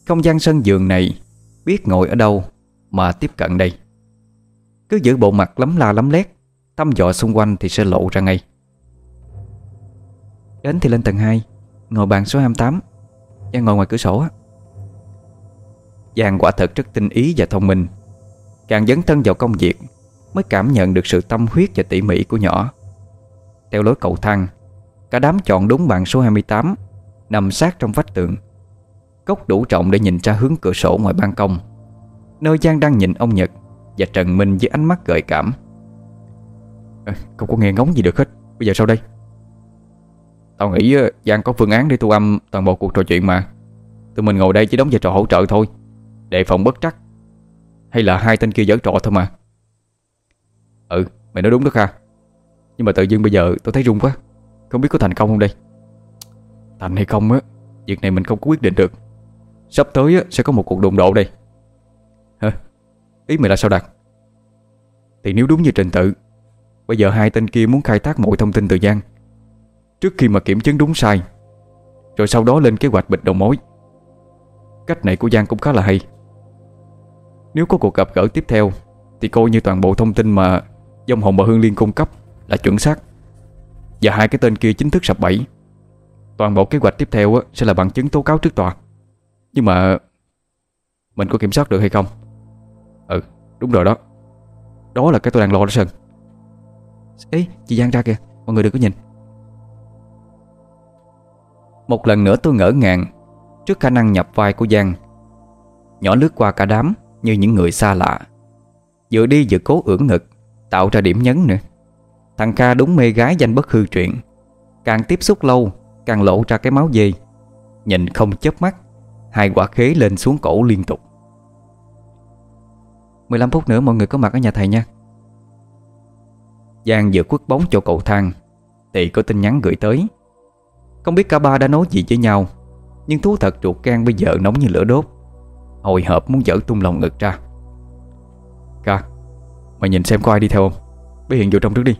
Không gian sân giường này, Biết ngồi ở đâu mà tiếp cận đây. Cứ giữ bộ mặt lắm la lắm lét, Thăm dò xung quanh thì sẽ lộ ra ngay. Đến thì lên tầng 2 Ngồi bàn số 28 Giang ngồi ngoài cửa sổ á. Giang quả thật rất tinh ý và thông minh. Càng dấn thân vào công việc, Mới cảm nhận được sự tâm huyết và tỉ mỉ của nhỏ. Theo lối cầu thang, Cả đám chọn đúng bàn số 28 Nằm sát trong vách tường. Cốc đủ trọng để nhìn ra hướng cửa sổ ngoài ban công. Nơi Giang đang nhìn ông Nhật Và Trần Minh với ánh mắt gợi cảm. À, Không có nghe ngóng gì được hết. Bây giờ sao đây? Tao nghĩ ờ, Giang có phương án để thu âm toàn bộ cuộc trò chuyện mà. Tụi mình ngồi đây chỉ đóng vai trò hỗ trợ thôi. Đề phòng bất trắc. Hay là hai tên kia giở trò thôi mà. Ừ mày nói đúng đó Kha. Nhưng mà tự dưng bây giờ tôi thấy run quá. Không biết có thành công không đây? Thành hay không á Việc này mình không có quyết định được. Sắp tới á, sẽ có một cuộc đụng độ đây. Ý mày là sao Đạt? Thì nếu đúng như trình tự, Bây giờ hai tên kia muốn khai thác mọi thông tin từ Giang. Trước khi mà kiểm chứng đúng sai, Rồi sau đó lên kế hoạch bịt đầu mối. Cách này của Giang cũng khá là hay. Nếu có cuộc gặp gỡ tiếp theo, Thì coi như toàn bộ thông tin mà Dông Hồng và Hương Liên cung cấp Là chuẩn xác. Và hai cái tên kia chính thức sập bẫy. Toàn bộ kế hoạch tiếp theo sẽ là bằng chứng tố cáo trước tòa. Nhưng mà Mình có kiểm soát được hay không? Đúng rồi đó. Đó là cái tôi đang lo đó Sơn. Ê chị Giang ra kìa Mọi người đừng có nhìn. Một lần nữa tôi ngỡ ngàng Trước khả năng nhập vai của Giang. Nhỏ lướt qua cả đám Như những người xa lạ. Vừa đi vừa cố ưỡn ngực Tạo ra điểm nhấn nữa. Thằng Kha đúng mê gái danh bất hư truyện Càng tiếp xúc lâu Càng lộ ra cái máu dê. Nhìn không chớp mắt Hai quả khế lên xuống cổ liên tục 15 phút nữa mọi người có mặt ở nhà thầy nha. Giang vừa quất bóng cho cậu thang. Thì có tin nhắn gửi tới. Không biết cả ba đã nói gì với nhau, Nhưng thú thật ruột gan bây giờ nóng như lửa đốt. Hồi hộp muốn dở tung lòng ngực ra. Ca, Mày nhìn xem có ai đi theo không? Bây Hiện vô trong trước đi.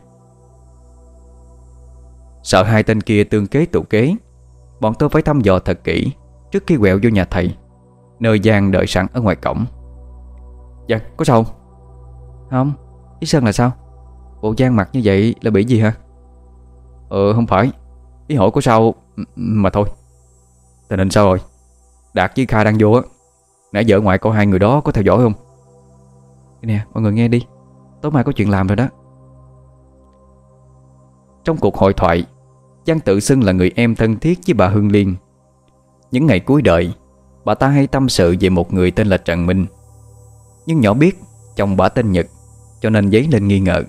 Sợ hai tên kia tương kế tụ kế, Bọn tôi phải thăm dò thật kỹ Trước khi quẹo vô nhà thầy, Nơi Giang đợi sẵn ở ngoài cổng. Giang có sao không? Không. Ý Sơn là sao? Bộ Giang mặt như vậy là bị gì hả? Ờ không phải. Ý hỏi có sao mà thôi. Tình hình sao rồi? Đạt với Kha đang vô á. Nãy giờ ngoại có hai người đó có theo dõi không? Nè mọi người nghe đi. Tối mai có chuyện làm rồi đó. Trong cuộc hội thoại Giang tự xưng là người em thân thiết với bà Hương Liên. Những ngày cuối đời Bà ta hay tâm sự về một người tên là Trần Minh nhưng nhỏ biết Chồng bà tên Nhật, Cho nên giấy lên nghi ngờ.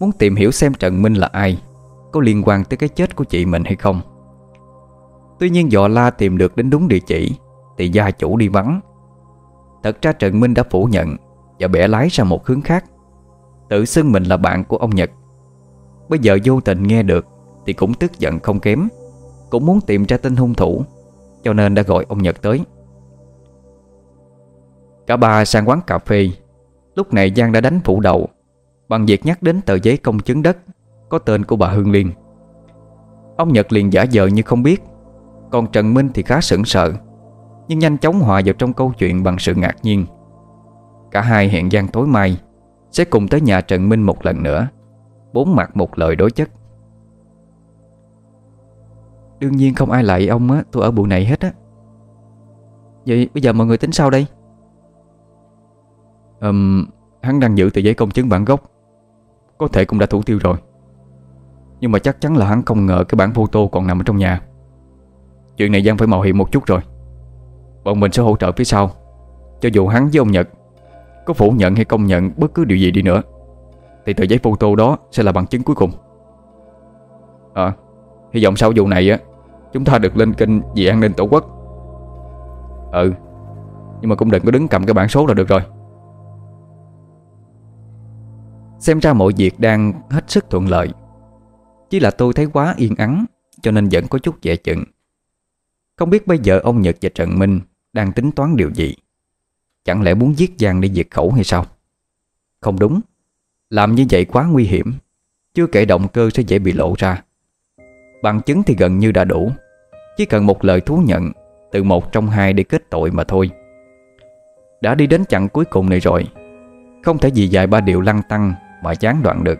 Muốn tìm hiểu xem Trần Minh là ai, Có liên quan tới cái chết của chị mình hay không. Tuy nhiên dò la tìm được đến đúng địa chỉ, Thì gia chủ đi vắng. Thật ra Trần Minh đã phủ nhận Và bẻ lái ra một hướng khác. Tự xưng mình là bạn của ông Nhật. Bây giờ vô tình nghe được Thì cũng tức giận không kém, Cũng muốn tìm ra tên hung thủ, Cho nên đã gọi ông Nhật tới. Cả ba sang quán cà phê. Lúc này Giang đã đánh phủ đầu. Bằng việc nhắc đến tờ giấy công chứng đất, Có tên của bà Hương Liên. Ông Nhật liền giả vờ như không biết. Còn Trần Minh thì khá sững sờ, Nhưng nhanh chóng hòa vào trong câu chuyện bằng sự ngạc nhiên. Cả hai hẹn Giang tối mai, Sẽ cùng tới nhà Trần Minh một lần nữa, Bốn mặt một lời đối chất. Đương nhiên không ai lại ông á, Tôi ở bộ này hết á. Vậy bây giờ mọi người tính sao đây um, Hắn đang giữ tờ giấy công chứng bản gốc. Có thể cũng đã thủ tiêu rồi. Nhưng mà chắc chắn là hắn không ngờ Cái bản photo còn nằm ở trong nhà. Chuyện này Giang phải mạo hiểm một chút rồi. Bọn mình sẽ hỗ trợ phía sau. Cho dù hắn với ông Nhật Có phủ nhận hay công nhận bất cứ điều gì đi nữa Thì tờ giấy photo đó sẽ là bằng chứng cuối cùng. À Hy vọng sau vụ này á Chúng ta được lên kênh vì an ninh tổ quốc. Ừ Nhưng mà cũng đừng có đứng cầm cái bản số là được rồi. Xem ra mọi việc đang hết sức thuận lợi. Chỉ là tôi thấy quá yên ắng, Cho nên vẫn có chút dè chừng. Không biết bây giờ ông Nhật và Trần Minh Đang tính toán điều gì? Chẳng lẽ muốn giết Giang để diệt khẩu hay sao? Không đúng. Làm như vậy quá nguy hiểm. Chưa kể động cơ sẽ dễ bị lộ ra. Bằng chứng thì gần như đã đủ. Chỉ cần một lời thú nhận Từ một trong hai để kết tội mà thôi. Đã đi đến chặng cuối cùng này rồi. Không thể vì dài ba điều lăng tăng mà chán đoạn được.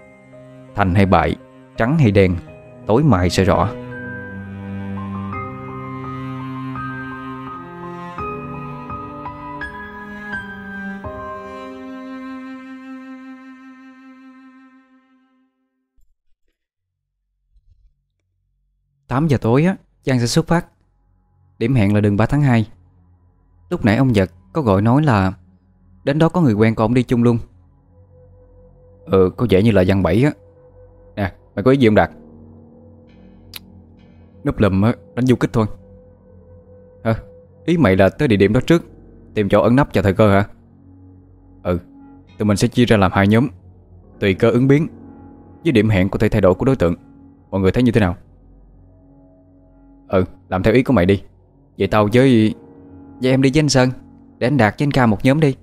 Thành hay bại, trắng hay đen Tối mai sẽ rõ. Tám giờ tối á Giang sẽ xuất phát. Điểm hẹn là đường 3 tháng 2 Lúc nãy ông Nhật có gọi nói là Đến đó có người quen của ông đi chung luôn. Ừ có vẻ như là văn bảy á. Nè mày có ý gì không Đạt? Núp lùm đánh du kích thôi. Hả? Ý mày là tới địa điểm đó trước, Tìm chỗ ẩn nấp cho thời cơ hả? Ừ Tụi mình sẽ chia ra làm hai nhóm, Tùy cơ ứng biến, Với điểm hẹn có thể thay đổi của đối tượng. Mọi người thấy như thế nào? Ừ làm theo ý của mày đi. Vậy tao với Vậy em đi với anh Sơn, Để anh Đạt với anh Ca một nhóm đi.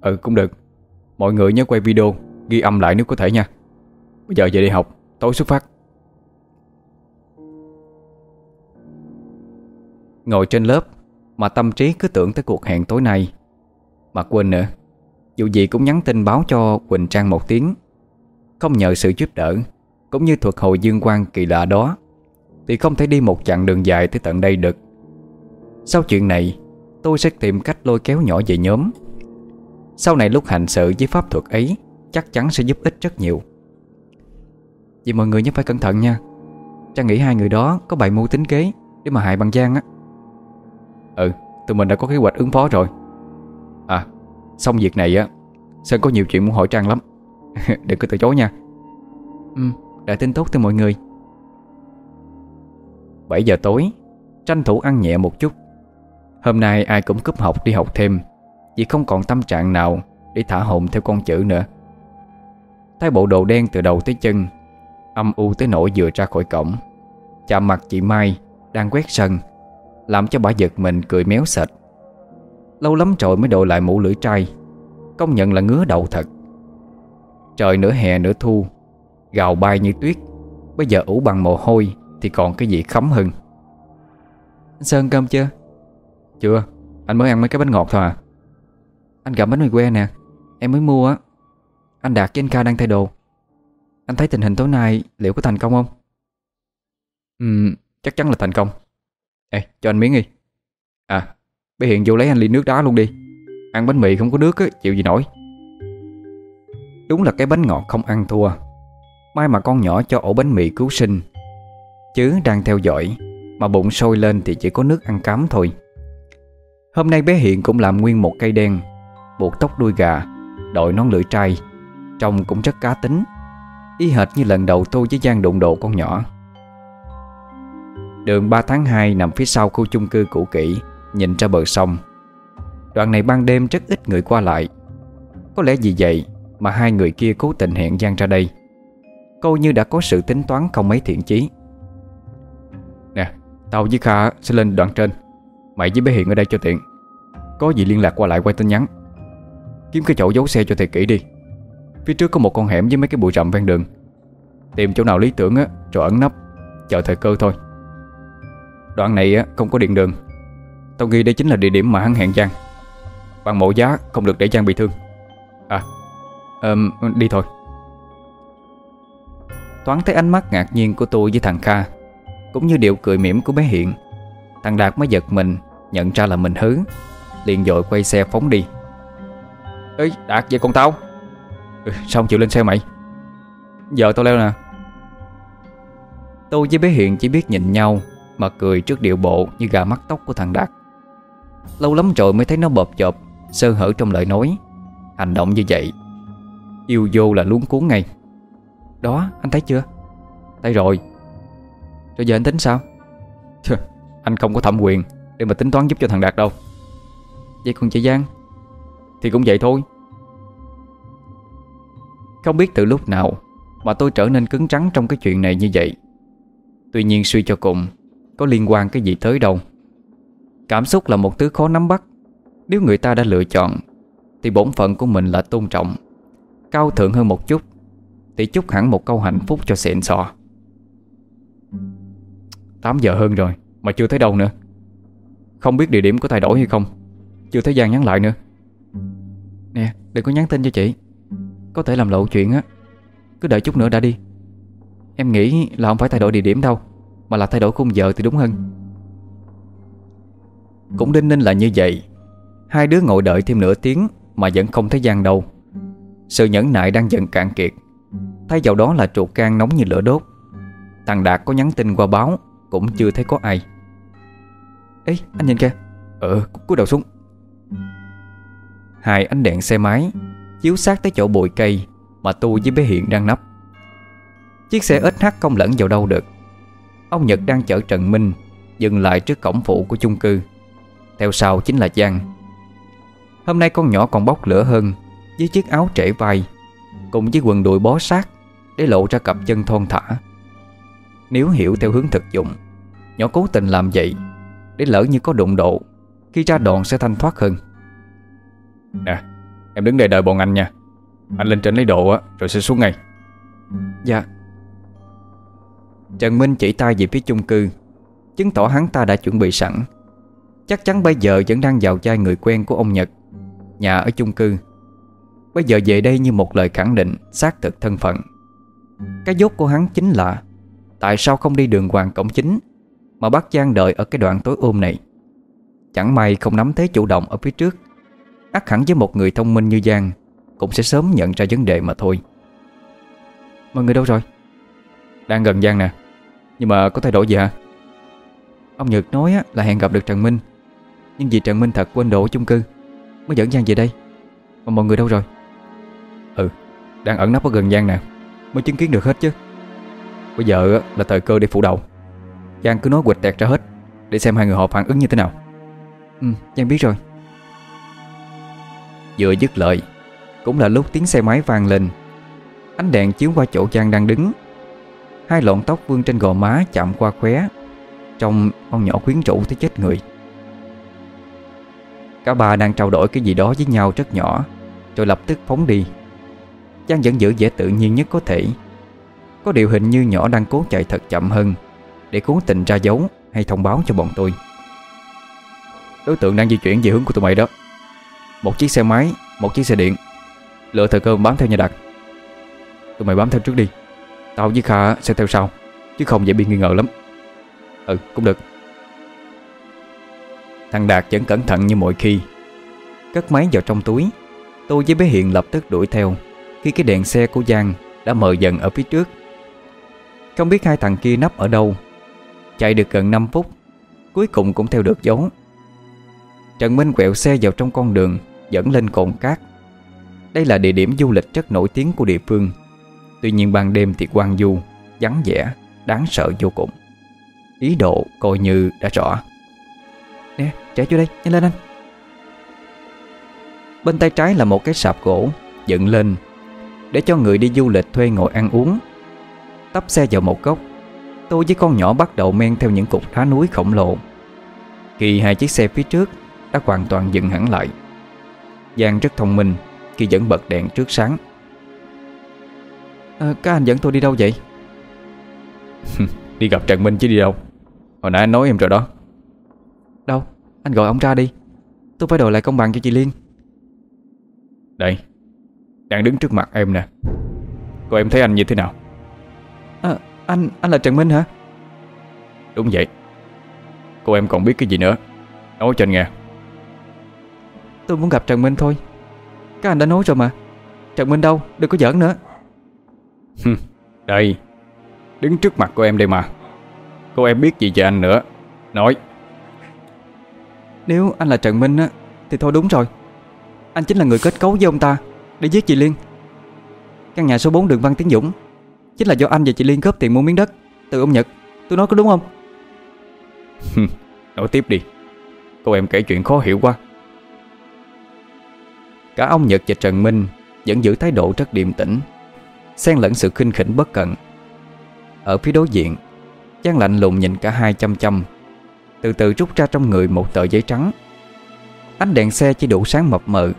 Ừ cũng được. Mọi người nhớ quay video, Ghi âm lại nếu có thể nha. Bây giờ về đi học, Tối xuất phát. Ngồi trên lớp, Mà tâm trí cứ tưởng tới cuộc hẹn tối nay. Mà quên nữa, Dù gì cũng nhắn tin báo cho Quỳnh Trang một tiếng. Không nhờ sự giúp đỡ, Cũng như thuật hồi dương quan kỳ lạ đó, Thì không thể đi một chặng đường dài tới tận đây được. Sau chuyện này, Tôi sẽ tìm cách lôi kéo nhỏ về nhóm. Sau này lúc hành sự với pháp thuật ấy, Chắc chắn sẽ giúp ích rất nhiều. Vậy mọi người nhớ phải cẩn thận nha. Trang nghĩ hai người đó có bày mưu tính kế Để mà hại bằng Giang á. Ừ Tụi mình đã có kế hoạch ứng phó rồi. À Xong việc này á, Sơn có nhiều chuyện muốn hỏi Trang lắm. Đừng có từ chối nha. Ừ đã tin tốt từ mọi người. 7 giờ tối, Tranh thủ ăn nhẹ một chút. Hôm nay ai cũng cúp học đi học thêm. Vì không còn tâm trạng nào Để thả hồn theo con chữ nữa. Thay bộ đồ đen từ đầu tới chân, Âm u tới nỗi vừa ra khỏi cổng. Chạm mặt chị Mai Đang quét sân, Làm cho bà giật mình cười méo sệt Lâu lắm rồi mới đội lại mũ lưỡi trai, Công nhận là ngứa đầu thật. Trời nửa hè nửa thu, Gào bay như tuyết, Bây giờ ủ bằng mồ hôi Thì còn cái gì khấm hơn. Anh Sơn cơm chưa? Chưa, Anh mới ăn mấy cái bánh ngọt thôi à? Anh gặp bánh mì que nè. Em mới mua á. Anh Đạt với anh Ca đang thay đồ. Anh thấy tình hình tối nay liệu có thành công không? Ừ, chắc chắn là thành công. Ê, cho anh miếng đi. À, bé Hiện vô lấy anh ly nước đá luôn đi. Ăn bánh mì không có nước á, chịu gì nổi. Đúng là cái bánh ngọt không ăn thua. Mai mà con nhỏ cho ổ bánh mì cứu sinh. Chứ đang theo dõi Mà bụng sôi lên thì chỉ có nước ăn cám thôi. Hôm nay bé Hiện cũng làm nguyên một cây đen Buộc tóc đuôi gà, Đội nón lưỡi trai, Trông cũng rất cá tính, Y hệt như lần đầu tôi với Giang đụng độ con nhỏ. Đường 3 tháng 2 nằm phía sau khu chung cư cũ kỹ, Nhìn ra bờ sông. Đoạn này ban đêm rất ít người qua lại. Có lẽ vì vậy Mà hai người kia cố tình hẹn Giang ra đây. Coi như đã có sự tính toán không mấy thiện chí. Nè, Tao với Kha sẽ lên đoạn trên. Mày với bé Hiện ở đây cho tiện. Có gì liên lạc qua lại quay tin nhắn. Kiếm cái chỗ giấu xe cho thầy kỹ đi. Phía trước có một con hẻm với mấy cái bụi rậm ven đường. Tìm chỗ nào lý tưởng á Rồi ẩn nấp Chờ thời cơ thôi. Đoạn này á không có điện đường. Tao nghĩ đây chính là địa điểm mà hắn hẹn Giang Bằng mộ giá không được để Giang bị thương. À um, Đi thôi. Toán thấy ánh mắt ngạc nhiên của tôi với thằng Kha Cũng như điệu cười mỉm của bé Hiện. Thằng Đạt mới giật mình Nhận ra là mình hứ Liền dội quay xe phóng đi. Ê Đạt về con tao. Ừ, Sao không chịu lên xe mày. Giờ tao leo nè. Tôi với bé hiền chỉ biết nhìn nhau Mà cười trước điệu bộ như gà mắt tóc của thằng Đạt. Lâu lắm rồi mới thấy nó bợp chộp Sơ hở trong lời nói. Hành động như vậy Yêu vô là luống cuốn ngay. Đó anh thấy chưa? Thấy rồi. Rồi giờ anh tính sao? Anh không có thẩm quyền Để mà tính toán giúp cho thằng Đạt đâu. Vậy còn chị Giang? Thì cũng vậy thôi. Không biết từ lúc nào Mà tôi trở nên cứng trắng trong cái chuyện này như vậy. Tuy nhiên suy cho cùng, Có liên quan cái gì tới đâu. Cảm xúc là một thứ khó nắm bắt. Nếu người ta đã lựa chọn, Thì bổn phận của mình là tôn trọng, Cao thượng hơn một chút, Thì chúc hẳn một câu hạnh phúc cho xịn xò 8 giờ hơn rồi, Mà chưa thấy đâu nữa. Không biết địa điểm có thay đổi hay không. Chưa thấy Giang nhắn lại nữa. Nè, đừng có nhắn tin cho chị. Có thể làm lộ chuyện á. Cứ đợi chút nữa đã đi. Em nghĩ là không phải thay đổi địa điểm đâu, Mà là thay đổi khung giờ thì đúng hơn. Cũng đinh ninh là như vậy. Hai đứa ngồi đợi thêm nửa tiếng Mà vẫn không thấy Giang đâu. Sự nhẫn nại đang dần cạn kiệt. Thay vào đó là trụ can nóng như lửa đốt. Thằng Đạt có nhắn tin qua báo, Cũng chưa thấy có ai. Ê, anh nhìn kìa. Ờ cúi đầu xuống. Hai ánh đèn xe máy Chiếu sát tới chỗ bụi cây Mà tu với bé Hiện đang nấp. Chiếc xe SH không lẫn vào đâu được. Ông Nhật đang chở Trần Minh Dừng lại trước cổng phụ của chung cư. Theo sau chính là Giang. Hôm nay con nhỏ còn bốc lửa hơn, Với chiếc áo trễ vai, Cùng với quần đùi bó sát Để lộ ra cặp chân thon thả. Nếu hiểu theo hướng thực dụng, Nhỏ cố tình làm vậy Để lỡ như có đụng độ, Khi ra đòn sẽ thanh thoát hơn. Nè, Em đứng đây đợi bọn anh nha. Anh lên trên lấy đồ á, Rồi sẽ xuống ngay. Dạ. Trần Minh chỉ tay về phía chung cư, Chứng tỏ hắn ta đã chuẩn bị sẵn. Chắc chắn bây giờ vẫn đang vào chai người quen của ông Nhật, Nhà ở chung cư. Bây giờ về đây như một lời khẳng định, Xác thực thân phận. Cái dốt của hắn chính là, Tại sao không đi đường hoàng cổng chính Mà bắt Giang đợi ở cái đoạn tối ôm này? Chẳng may không nắm thế chủ động ở phía trước ắt hẳn với một người thông minh như Giang Cũng sẽ sớm nhận ra vấn đề mà thôi. Mọi người đâu rồi? Đang gần Giang nè. Nhưng mà có thay đổi gì hả? Ông Nhật nói là hẹn gặp được Trần Minh. Nhưng vì Trần Minh thật quên ở chung cư Mới dẫn Giang về đây. Mà mọi người đâu rồi? Ừ, đang ẩn nấp ở gần Giang nè. Mới chứng kiến được hết chứ. Bây giờ là thời cơ để phủ đầu. Giang cứ nói quịch tẹt ra hết Để xem hai người họ phản ứng như thế nào. Ừ, Giang biết rồi Vừa dứt lời. Cũng là lúc tiếng xe máy vang lên. Ánh đèn chiếu qua chỗ Giang đang đứng. Hai lọn tóc vương trên gò má chạm qua khóe Trong con nhỏ quyến rũ tới chết người. Cả ba đang trao đổi cái gì đó với nhau rất nhỏ, Rồi lập tức phóng đi. Giang vẫn giữ vẻ tự nhiên nhất có thể. Có điều hình như nhỏ đang cố chạy thật chậm hơn, Để cố tình ra dấu hay thông báo cho bọn tôi. Đối tượng đang di chuyển về hướng của tụi mày đó. Một chiếc xe máy, một chiếc xe điện. Lựa thời cơ bám theo nhà đặt Tụi mày bám theo trước đi. Tao với Kha sẽ theo sau Chứ không dễ bị nghi ngờ lắm. Ừ cũng được. Thằng Đạt vẫn cẩn thận như mọi khi. Cất máy vào trong túi. Tôi với bé Hiện lập tức đuổi theo Khi cái đèn xe của Giang đã mờ dần ở phía trước. Không biết hai thằng kia nấp ở đâu. Chạy được gần 5 phút Cuối cùng cũng theo được dấu. Trần Minh quẹo xe vào trong con đường. Dẫn lên cồn cát. Đây là địa điểm du lịch rất nổi tiếng của địa phương. Tuy nhiên ban đêm thì quang du Vắng vẻ, đáng sợ vô cùng. Ý độ coi như đã rõ. Nè, chạy vô đây, nhanh lên anh. Bên tay trái là một cái sạp gỗ Dựng lên Để cho người đi du lịch thuê ngồi ăn uống. Tắp xe vào một góc Tôi với con nhỏ bắt đầu men theo những cục đá núi khổng lồ. Khi hai chiếc xe phía trước Đã hoàn toàn dừng hẳn lại Giang rất thông minh Khi vẫn bật đèn trước sáng. À, Các anh dẫn tôi đi đâu vậy? đi gặp Trần Minh chứ đi đâu. Hồi nãy anh nói em rồi đó. Đâu? Anh gọi ông ra đi. Tôi phải đòi lại công bằng cho chị Liên. Đây Đang đứng trước mặt em nè. Cô em thấy anh như thế nào? À, Anh anh là Trần Minh hả? Đúng vậy. Cô em còn biết cái gì nữa. Nói cho anh nghe Tôi muốn gặp Trần Minh thôi. Các anh đã nói rồi mà. Trần Minh đâu, đừng có giỡn nữa. Đây. Đứng trước mặt của em đây mà. Cô em biết gì về anh nữa. Nói. Nếu anh là Trần Minh á Thì thôi đúng rồi. Anh chính là người kết cấu với ông ta Để giết chị Liên. Căn nhà số 4 đường Văn Tiến Dũng. Chính là do anh và chị Liên góp tiền mua miếng đất Từ ông Nhật. Tôi nói có đúng không? Nói tiếp đi. Cô em kể chuyện khó hiểu quá Cả ông Nhật và Trần Minh Vẫn giữ thái độ rất điềm tĩnh, xen lẫn sự khinh khỉnh bất cẩn Ở phía đối diện, Giang lạnh lùng nhìn cả hai chăm chăm, Từ từ rút ra trong người một tờ giấy trắng. Ánh đèn xe chỉ đủ sáng mập mờ,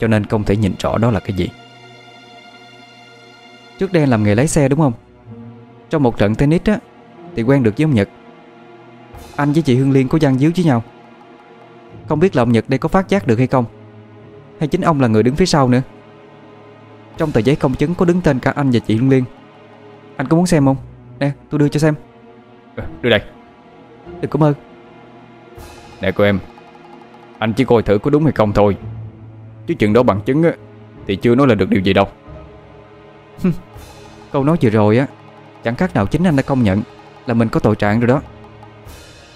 Cho nên không thể nhìn rõ đó là cái gì. Trước đây làm nghề lái xe đúng không? Trong một trận tennis á, Thì quen được với ông Nhật. Anh với chị Hương Liên có gian díu với nhau. Không biết là ông Nhật đây có phát giác được hay không? Hay chính ông là người đứng phía sau nữa? Trong tờ giấy công chứng có đứng tên cả anh và chị Hương Liên. Anh có muốn xem không? Nè tôi đưa cho xem. Ừ, Đưa đây. Được cảm ơn. Nè cô em. Anh chỉ coi thử có đúng hay không thôi. Chứ chuyện đó bằng chứng á Thì chưa nói là được điều gì đâu. Câu nói vừa rồi á Chẳng khác nào chính anh đã công nhận Là mình có tội trạng rồi đó.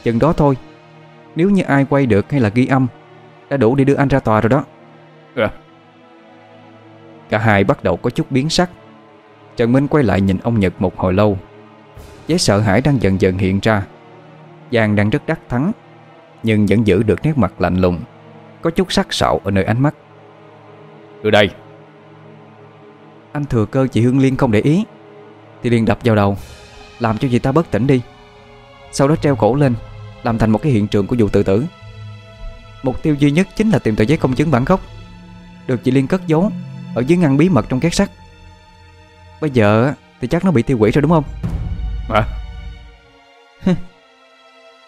Chừng đó thôi Nếu như ai quay được hay là ghi âm Đã đủ để đưa anh ra tòa rồi đó à. Cả hai bắt đầu có chút biến sắc. Trần Minh quay lại nhìn ông Nhật một hồi lâu. Với sợ hãi đang dần dần hiện ra. Giang đang rất đắc thắng Nhưng vẫn giữ được nét mặt lạnh lùng Có chút sắc sạo ở nơi ánh mắt. Từ đây. Anh thừa cơ chị Hương Liên không để ý Thì liền đập vào đầu Làm cho chị ta bất tỉnh đi. Sau đó treo cổ lên Làm thành một cái hiện trường của vụ tự tử. Mục tiêu duy nhất chính là tìm tờ giấy công chứng bản gốc Được chị Liên cất giấu Ở dưới ngăn bí mật trong két sắt. Bây giờ thì chắc nó bị tiêu hủy rồi đúng không? Hả?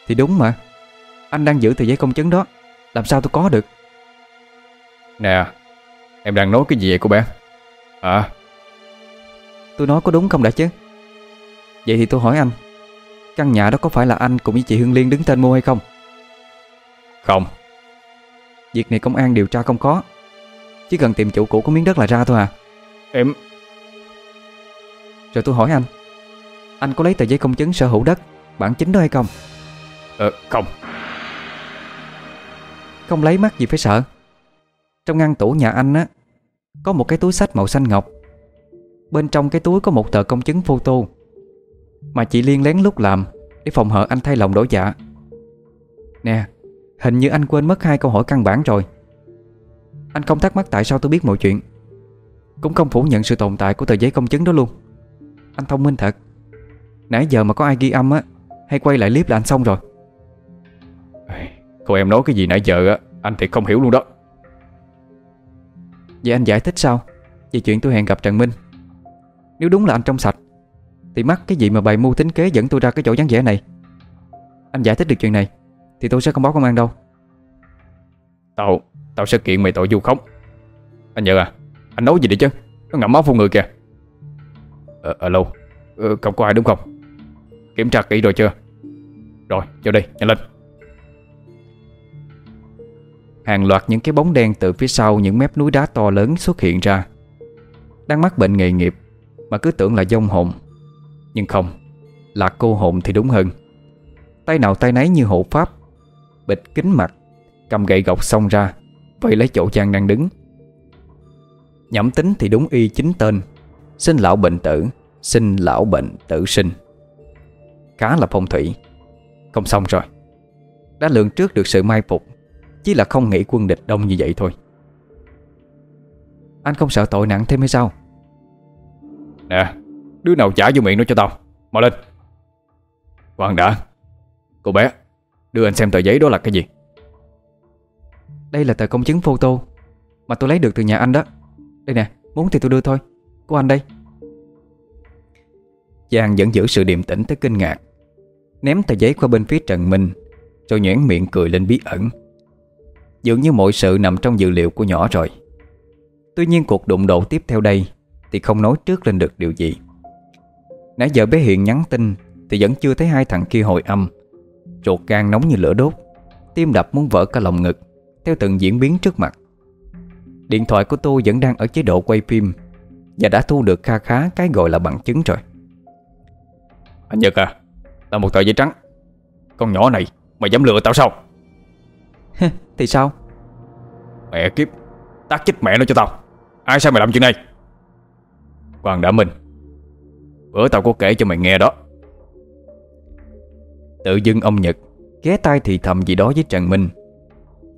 Thì đúng mà. Anh đang giữ tờ giấy công chứng đó. Làm sao tôi có được? Nè Em đang nói cái gì vậy cô bé? À Tôi nói có đúng không đã chứ? Vậy thì tôi hỏi anh Căn nhà đó có phải là anh cùng với chị Hương Liên đứng tên mua hay không? Không. Việc này công an điều tra không khó Chỉ cần tìm chủ cũ của miếng đất là ra thôi à? Em Rồi tôi hỏi anh. Anh có lấy tờ giấy công chứng sở hữu đất Bản chính đó hay không? Ờ không. Không lấy mắt gì phải sợ. Trong ngăn tủ nhà anh á Có một cái túi sách màu xanh ngọc. Bên trong cái túi có một tờ công chứng photo. Mà chị Liên lén lút làm Để phòng hờ anh thay lòng đổi dạ Nè Hình như anh quên mất hai câu hỏi căn bản rồi Anh không thắc mắc tại sao tôi biết mọi chuyện. Cũng không phủ nhận sự tồn tại của tờ giấy công chứng đó luôn. Anh thông minh thật. Nãy giờ mà có ai ghi âm á Hay quay lại clip là anh xong rồi. Cô em nói cái gì nãy giờ á Anh thì không hiểu luôn đó. Vậy anh giải thích sao? Về chuyện tôi hẹn gặp Trần Minh. Nếu đúng là anh trong sạch Thì mắc cái gì mà bày mưu tính kế dẫn tôi ra cái chỗ vắng vẻ này? Anh giải thích được chuyện này Thì tôi sẽ không báo công an đâu. Tao Tao sẽ kiện mày tội vu khống. Anh Nhật à Anh nói gì đi chứ? Nó ngậm máu phun người kìa. Ờ, ờ alo ờ, Không có ai đúng không? Kiểm tra kỹ rồi chưa? Rồi vô đây nhanh lên. Hàng loạt những cái bóng đen từ phía sau những mép núi đá to lớn xuất hiện ra. Đang mắc bệnh nghề nghiệp Mà cứ tưởng là dông hồn. Nhưng không Là cô hồn thì đúng hơn. Tay nào tay nấy như hộ pháp Bịt kính mặt Cầm gậy gộc xông ra. Vậy lấy chỗ chàng đang đứng. Nhẩm tính thì đúng y chính tên. Sinh lão bệnh tử Sinh lão bệnh tử sinh. Khá là phong thủy. Không xong rồi. Đã lường trước được sự mai phục, Chỉ là không nghĩ quân địch đông như vậy thôi. Anh không sợ tội nặng thêm hay sao? Nè, Đứa nào trả vô miệng nó cho tao? Mau lên. Khoan đã, Cô bé, Đưa anh xem tờ giấy đó là cái gì? Đây là tờ công chứng photo Mà tôi lấy được từ nhà anh đó. Đây nè, Muốn thì tôi đưa thôi. Của anh đây. Giang vẫn giữ sự điềm tĩnh tới kinh ngạc. Ném tờ giấy qua bên phía Trần Minh, Rồi nhoảng miệng cười lên bí ẩn. Dường như mọi sự nằm trong dự liệu của nhỏ rồi. Tuy nhiên cuộc đụng độ tiếp theo đây Thì không nói trước lên được điều gì. Nãy giờ bé Hiện nhắn tin Thì vẫn chưa thấy hai thằng kia hồi âm. Ruột gan nóng như lửa đốt, Tim đập muốn vỡ cả lòng ngực. Theo từng diễn biến trước mặt. Điện thoại của tôi vẫn đang ở chế độ quay phim Và đã thu được kha khá cái gọi là bằng chứng rồi. Anh Nhật à Là một tờ giấy trắng. Con nhỏ này Mày dám lừa tao sao? Thì sao? Mẹ kiếp Tát chết mẹ nó cho tao. Ai sao mày làm chuyện này? Hoàng đã minh. Bữa tao có kể cho mày nghe đó. Tự dưng ông Nhật Ghé tay thì thầm gì đó với Trần Minh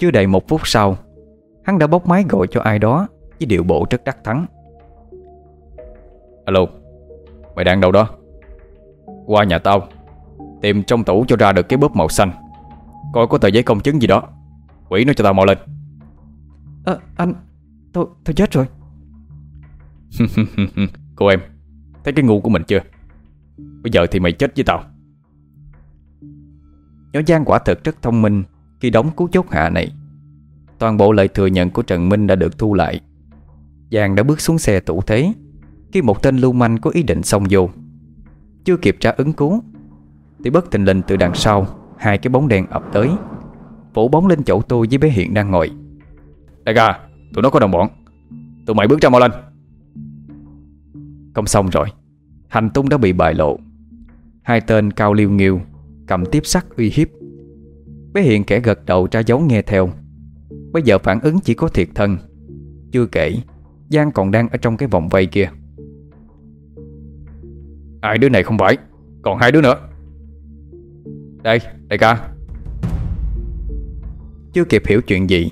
Chưa đầy một phút sau Hắn đã bốc máy gọi cho ai đó Với điệu bộ rất đắc thắng. Alo Mày đang đâu đó? Qua nhà tao Tìm trong tủ cho ra được cái bóp màu xanh. Coi có tờ giấy công chứng gì đó. Quỷ nó cho tao mau lên. À, Anh Tôi tôi chết rồi. Cô em Thấy cái ngu của mình chưa? Bây giờ thì mày chết với tao. Nhỏ Giang quả thực rất thông minh Khi đóng cú chốt hạ này Toàn bộ lời thừa nhận của Trần Minh đã được thu lại. Giang đã bước xuống xe tủ thế Khi một tên lưu manh có ý định xông vô. Chưa kịp trả ứng cứu Thì bất thình lình từ đằng sau Hai cái bóng đèn ập tới Phủ bóng lên chỗ tôi với bé Hiện đang ngồi. Đại ca Tụi nó có đồng bọn. Tụi mày bước ra mau lên. Không xong rồi. Hành tung đã bị bại lộ. Hai tên cao liêu nghiêu Cầm tiếp sắt uy hiếp Bé Hiện kẻ gật đầu ra dấu nghe theo. Bây giờ phản ứng chỉ có thiệt thân. Chưa kể Giang còn đang ở trong cái vòng vây kia. Ai đứa này không phải Còn hai đứa nữa. Đây, đại ca. Chưa kịp hiểu chuyện gì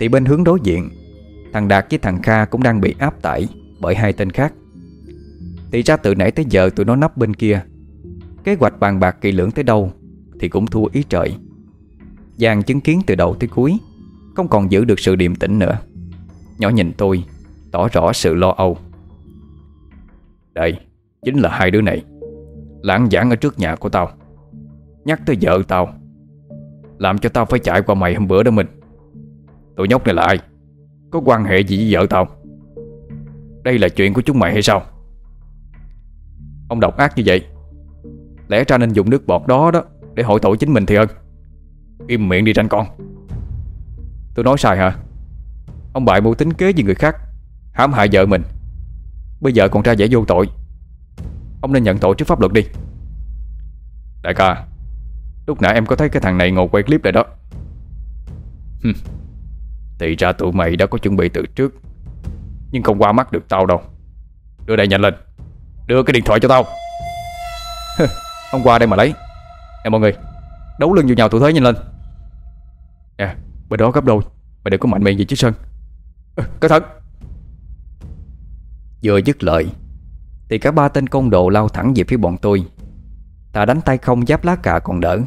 Thì bên hướng đối diện Thằng Đạt với thằng Kha cũng đang bị áp tải Bởi hai tên khác. Thì ra từ nãy tới giờ tụi nó nấp bên kia Kế hoạch bàn bạc kỳ lưỡng tới đâu Thì cũng thua ý trời. Giang chứng kiến từ đầu tới cuối, Không còn giữ được sự điềm tĩnh nữa. Nhỏ nhìn tôi, Tỏ rõ sự lo âu. Đây, Chính là hai đứa này. Lãng giảng ở trước nhà của tao. Nhắc tới vợ tao, Làm cho tao phải chạy qua mày hôm bữa đó mình Tụi nhóc này là ai? Có quan hệ gì với vợ tao? Đây là chuyện của chúng mày hay sao? Ông độc ác như vậy, Lẽ ra nên dùng nước bọt đó đó Để hội tội chính mình thì hơn. Im miệng đi tranh con. Tôi nói sai hả? Ông bại mưu tính kế với người khác hãm hại vợ mình. Bây giờ còn ra vẻ vô tội. Ông nên nhận tội trước pháp luật đi. Đại ca Lúc nãy em có thấy cái thằng này ngồi quay clip lại đó. Hừm, Thì ra tụi mày đã có chuẩn bị từ trước Nhưng không qua mắt được tao đâu. Đưa đây nhanh lên Đưa cái điện thoại cho tao. Ông qua đây mà lấy. Nè mọi người Đấu lưng vô nhau tụi thế nhanh lên. Nè bên đó gấp đôi. Mày đừng có mạnh miệng gì chứ Sơn. À, Có thật Vừa dứt lời Thì cả ba tên công độ lao thẳng về phía bọn tôi. Ta đánh tay không giáp lá cà còn đỡ.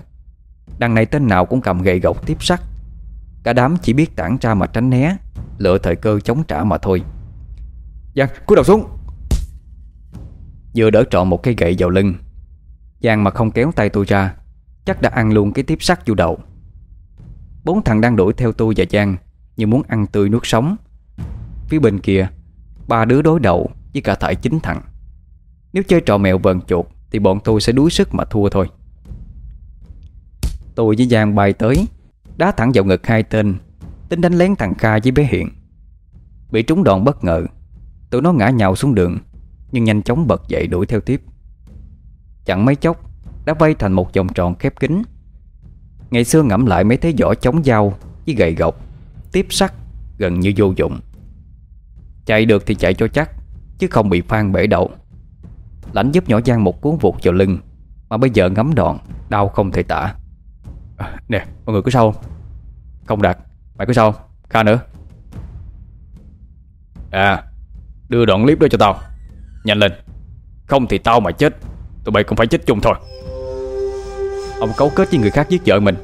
Đằng này tên nào cũng cầm gậy gộc tiếp sắt. Cả đám chỉ biết tản ra mà tránh né Lựa thời cơ chống trả mà thôi. Giang, cúi đầu xuống. Vừa đỡ trọn một cây gậy vào lưng. Giang mà không kéo tay tôi ra Chắc đã ăn luôn cái tiếp sắt vô đầu Bốn thằng đang đuổi theo tôi và Giang Như muốn ăn tươi nuốt sống. Phía bên kia, Ba đứa đối đầu với cả thải chín thằng. Nếu chơi trò mèo vờn chuột Thì bọn tôi sẽ đuối sức mà thua thôi. Tôi với Giang bay tới, Đá thẳng vào ngực hai tên, Tính đánh lén thằng Kha với bé Hiện Bị trúng đòn bất ngờ, Tụi nó ngã nhào xuống đường, Nhưng nhanh chóng bật dậy đuổi theo tiếp. Chẳng mấy chốc, Đã vây thành một vòng tròn khép kín. Ngày xưa ngẫm lại mấy thế vỏ chống dao Với gậy gộc Tiếp sắt gần như vô dụng. Chạy được thì chạy cho chắc Chứ không bị phan bể đầu Lãnh giúp nhỏ Giang một cuốn vụt vào lưng Mà bây giờ ngắm đòn Đau không thể tả. À, Nè mọi người có sao không? Không Đạt Mày có sao không? Kha nữa. À Đưa đoạn clip đó cho tao. Nhanh lên. Không thì tao mà chết Tụi bay cũng phải chết chung thôi. Ông cấu kết với người khác giết vợ mình.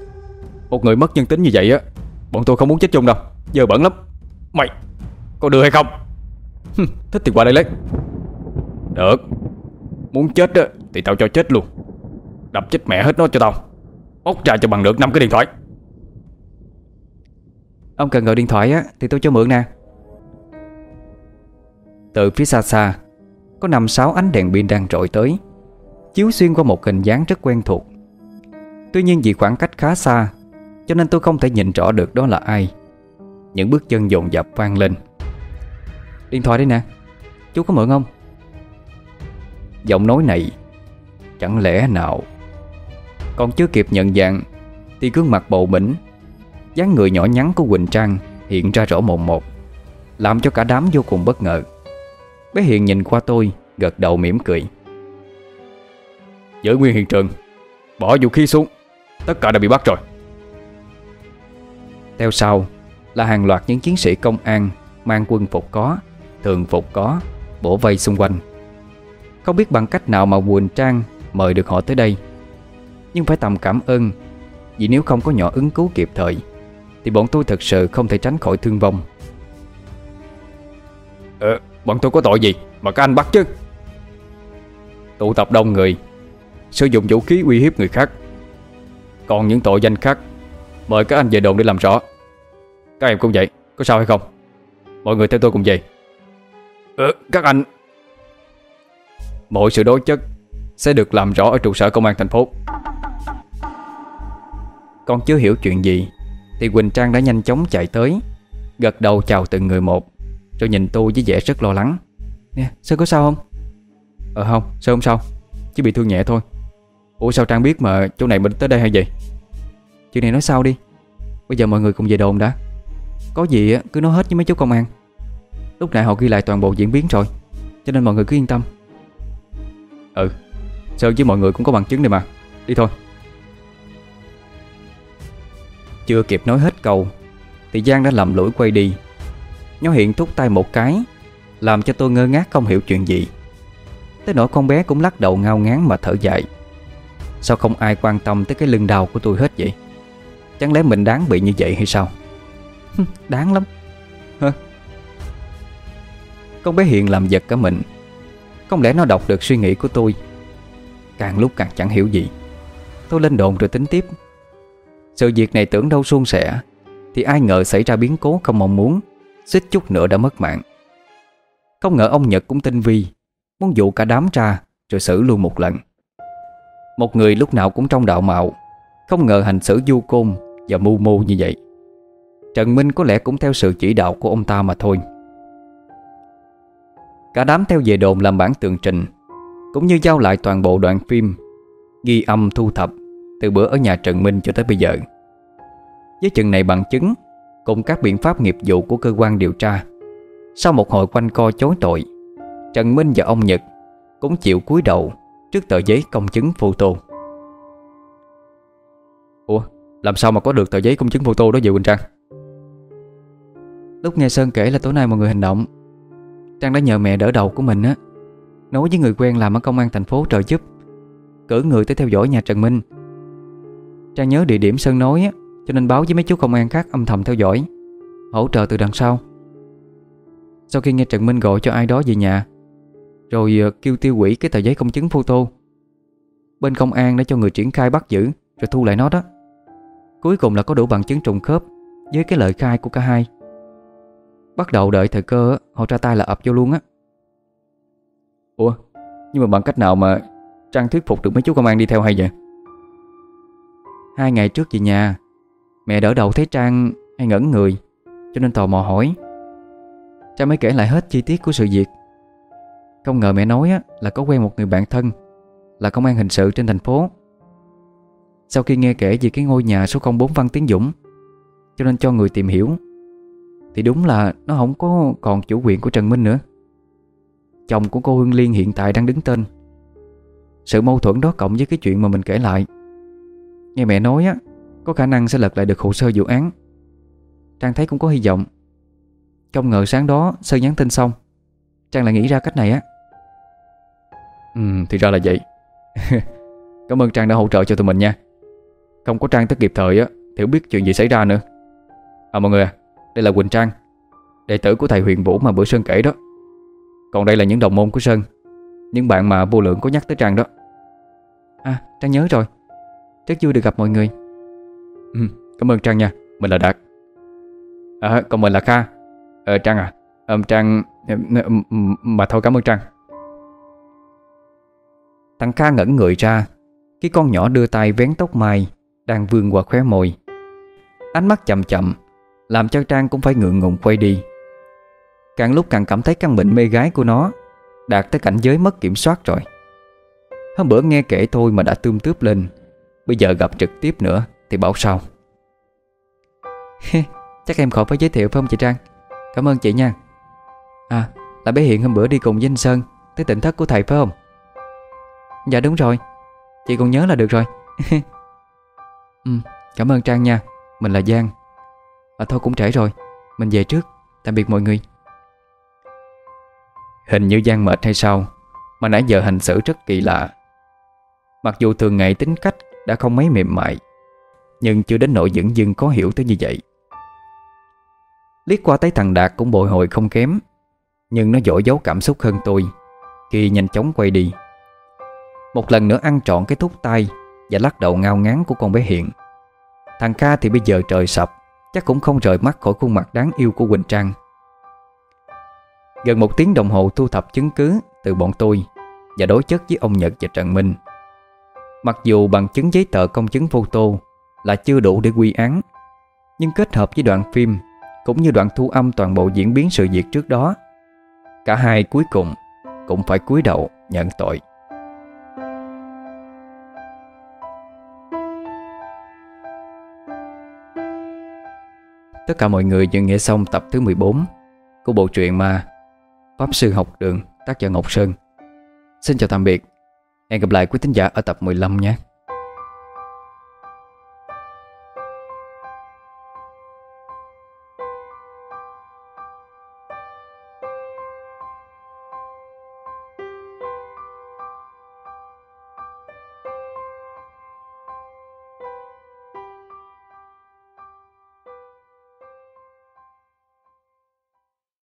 Một người mất nhân tính như vậy á Bọn tôi không muốn chết chung đâu. Giờ bẩn lắm. Mày Có đưa hay không? Thích thì qua đây lấy. Được. Muốn chết á Thì tao cho chết luôn. Đập chết mẹ hết nó cho tao. Bóc ra cho bằng được năm cái điện thoại. Ông cần gọi điện thoại á Thì tôi cho mượn nè. Từ phía xa xa Có năm sáu ánh đèn pin đang trội tới Chiếu xuyên qua một hình dáng rất quen thuộc Tuy nhiên vì khoảng cách khá xa, Cho nên tôi không thể nhìn rõ được đó là ai. Những bước chân dồn dập vang lên. Điện thoại đây nè. Chú có mượn không? Giọng nói này Chẳng lẽ nào? Còn chưa kịp nhận dạng, Thì gương mặt bầu bỉnh, dáng người nhỏ nhắn của Quỳnh Trang Hiện ra rõ mồn một, Làm cho cả đám vô cùng bất ngờ. Bé Hiền nhìn qua tôi, Gật đầu mỉm cười. Giữ nguyên hiện trường, Bỏ vũ khí xuống. Tất cả đã bị bắt rồi. Theo sau Là hàng loạt những chiến sĩ công an Mang quân phục có Thường phục có Bổ vây xung quanh. Không biết bằng cách nào mà Quỳnh Trang Mời được họ tới đây. Nhưng phải tầm cảm ơn Vì nếu không có nhỏ ứng cứu kịp thời Thì bọn tôi thật sự không thể tránh khỏi thương vong. Ờ, bọn tôi có tội gì Mà các anh bắt chứ? Tụ tập đông người Sử dụng vũ khí uy hiếp người khác. Còn những tội danh khác. Mời các anh về đồn để làm rõ. Các em cũng vậy, có sao hay không? Mọi người theo tôi cùng về. Ờ, các anh. Mọi sự đối chất Sẽ được làm rõ ở trụ sở công an thành phố. Con chưa hiểu chuyện gì Thì Quỳnh Trang đã nhanh chóng chạy tới Gật đầu chào từng người một Rồi nhìn tôi với vẻ rất lo lắng. Nè, Sơn có sao không? Ờ không, Sơn không sao. Chỉ bị thương nhẹ thôi Ủa, sao Trang biết mà chỗ này mình tới đây hay gì Chuyện này nói sau đi? Bây giờ mọi người cùng về đồn đã. Có gì cứ nói hết với mấy chú công an. Lúc nãy họ ghi lại toàn bộ diễn biến rồi, Cho nên mọi người cứ yên tâm. Ừ Sơn với mọi người cũng có bằng chứng này mà. Đi thôi. Chưa kịp nói hết câu, Thì Giang đã lầm lũi quay đi. Nó hiện thúc tay một cái, Làm cho tôi ngơ ngác không hiểu chuyện gì. Tới nỗi con bé cũng lắc đầu ngao ngán mà thở dài. Sao không ai quan tâm tới cái lưng đau của tôi hết vậy? Chẳng lẽ mình đáng bị như vậy hay sao? Đáng lắm. Hả? Con bé Hiện làm giật cả mình. Không lẽ nó đọc được suy nghĩ của tôi? Càng lúc càng chẳng hiểu gì. Tôi lên đồn rồi tính tiếp. Sự việc này tưởng đâu suôn sẻ, Thì ai ngờ xảy ra biến cố không mong muốn. Xích chút nữa đã mất mạng. Không ngờ ông Nhật cũng tinh vi, Muốn dụ cả đám ra Rồi xử luôn một lần. Một người lúc nào cũng trong đạo mạo, Không ngờ hành xử du côn Và mưu mô như vậy. Trần Minh có lẽ cũng theo sự chỉ đạo của ông ta mà thôi. Cả đám theo về đồn làm bản tường trình, Cũng như giao lại toàn bộ đoạn phim Ghi âm thu thập Từ bữa ở nhà Trần Minh cho tới bây giờ. Với chừng này bằng chứng, Cùng các biện pháp nghiệp vụ của cơ quan điều tra, Sau một hồi quanh co chối tội, Trần Minh và ông Nhật Cũng chịu cúi đầu Trước tờ giấy công chứng photo. Ủa, Làm sao mà có được tờ giấy công chứng photo đó vậy Quỳnh Trang? Lúc nghe Sơn kể là tối nay mọi người hành động. Trang đã nhờ mẹ đỡ đầu của mình á, Nói với người quen làm ở công an thành phố trợ giúp, Cử người tới theo dõi nhà Trần Minh. Trang nhớ địa điểm Sơn nói á, Cho nên báo với mấy chú công an khác âm thầm theo dõi, Hỗ trợ từ đằng sau. Sau khi nghe Trần Minh gọi cho ai đó về nhà rồi ờ, kêu tiêu hủy cái tờ giấy công chứng photo. Bên công an đã cho người triển khai bắt giữ, Rồi thu lại nó đó. Cuối cùng là có đủ bằng chứng trùng khớp Với cái lời khai của cả hai. Bắt đầu đợi thời cơ ờ, Họ ra tay là ập vô luôn á. Ủa, Nhưng mà bằng cách nào mà Trang thuyết phục được mấy chú công an đi theo hay vậy? Hai ngày trước về nhà, Mẹ đỡ đầu thấy Trang hay ngẩn người, Cho nên tò mò hỏi. Trang mới kể lại hết chi tiết của sự việc. Không ngờ mẹ nói á, là có quen một người bạn thân Là công an hình sự trên thành phố. Sau khi nghe kể về cái ngôi nhà số 04 Văn Tiến Dũng Cho nên cho người tìm hiểu Thì đúng là nó không có còn chủ quyền của Trần Minh nữa. Chồng của cô Hương Liên hiện tại đang đứng tên. Sự mâu thuẫn đó cộng với cái chuyện mà mình kể lại. Nghe mẹ nói á Có khả năng sẽ lật lại được hồ sơ vụ án. Trang thấy cũng có hy vọng. Không ngờ sáng đó Sơ nhắn tin xong. Trang lại nghĩ ra cách này á. Ừ thì ra là vậy. Cảm ơn Trang đã hỗ trợ cho tụi mình nha. Không có Trang tới kịp thời á Thì không biết chuyện gì xảy ra nữa. À mọi người à Đây là Quỳnh Trang Đệ tử của thầy Huyền Vũ mà bữa Sơn kể đó. Còn đây là những đồng môn của Sơn Những bạn mà vô lượng có nhắc tới Trang đó. À Trang nhớ rồi. Rất vui được gặp mọi người. Ừ, Cảm ơn Trang nha Mình là Đạt. À còn mình là Kha. Ờ Trang à Ờ Trang Mà thôi cảm ơn Trang. Thằng Kha ngẩn người ra. Cái con nhỏ đưa tay vén tóc mai, Đang vương qua khóe môi. Ánh mắt chậm chậm, Làm cho Trang cũng phải ngượng ngùng quay đi. Càng lúc càng cảm thấy căn bệnh mê gái của nó Đạt tới cảnh giới mất kiểm soát rồi. Hôm bữa nghe kể thôi mà đã tươm tướp lên, Bây giờ gặp trực tiếp nữa Thì bảo sao? Chắc em khỏi phải giới thiệu phải không chị Trang? Cảm ơn chị nha. À là bé Hiện hôm bữa đi cùng với anh Sơn, Tới tỉnh thất của thầy phải không? Dạ đúng rồi. Chị còn nhớ là được rồi. Ừ, Cảm ơn Trang nha. Mình là Giang. À thôi cũng trễ rồi. Mình về trước. Tạm biệt mọi người. Hình như Giang mệt hay sao? Mà nãy giờ hành xử rất kỳ lạ. Mặc dù thường ngày tính cách đã không mấy mềm mại Nhưng chưa đến nỗi dưỡng dưng có hiểu tới như vậy. Liếc qua thấy thằng Đạt cũng bồi hồi không kém Nhưng nó dỗi giấu cảm xúc hơn tôi Khi nhanh chóng quay đi. Một lần nữa ăn trọn cái thúc tay Và lắc đầu ngao ngán của con bé Hiện Thằng Kha thì bây giờ trời sập, Chắc cũng không rời mắt khỏi khuôn mặt đáng yêu của Quỳnh Trang. Gần một tiếng đồng hồ thu thập chứng cứ Từ bọn tôi Và đối chất với ông Nhật và Trần Minh. Mặc dù bằng chứng giấy tờ công chứng photo Là chưa đủ để quy án, Nhưng kết hợp với đoạn phim Cũng như đoạn thu âm toàn bộ diễn biến sự việc trước đó, Cả hai cuối cùng Cũng phải cúi đầu nhận tội. Tất cả mọi người vừa nghe xong tập thứ 14 Của bộ truyện mà Pháp Sư Học Đường, tác giả Ngọc Sơn. Xin chào tạm biệt. Hẹn gặp lại quý thính giả ở tập 15 nhé.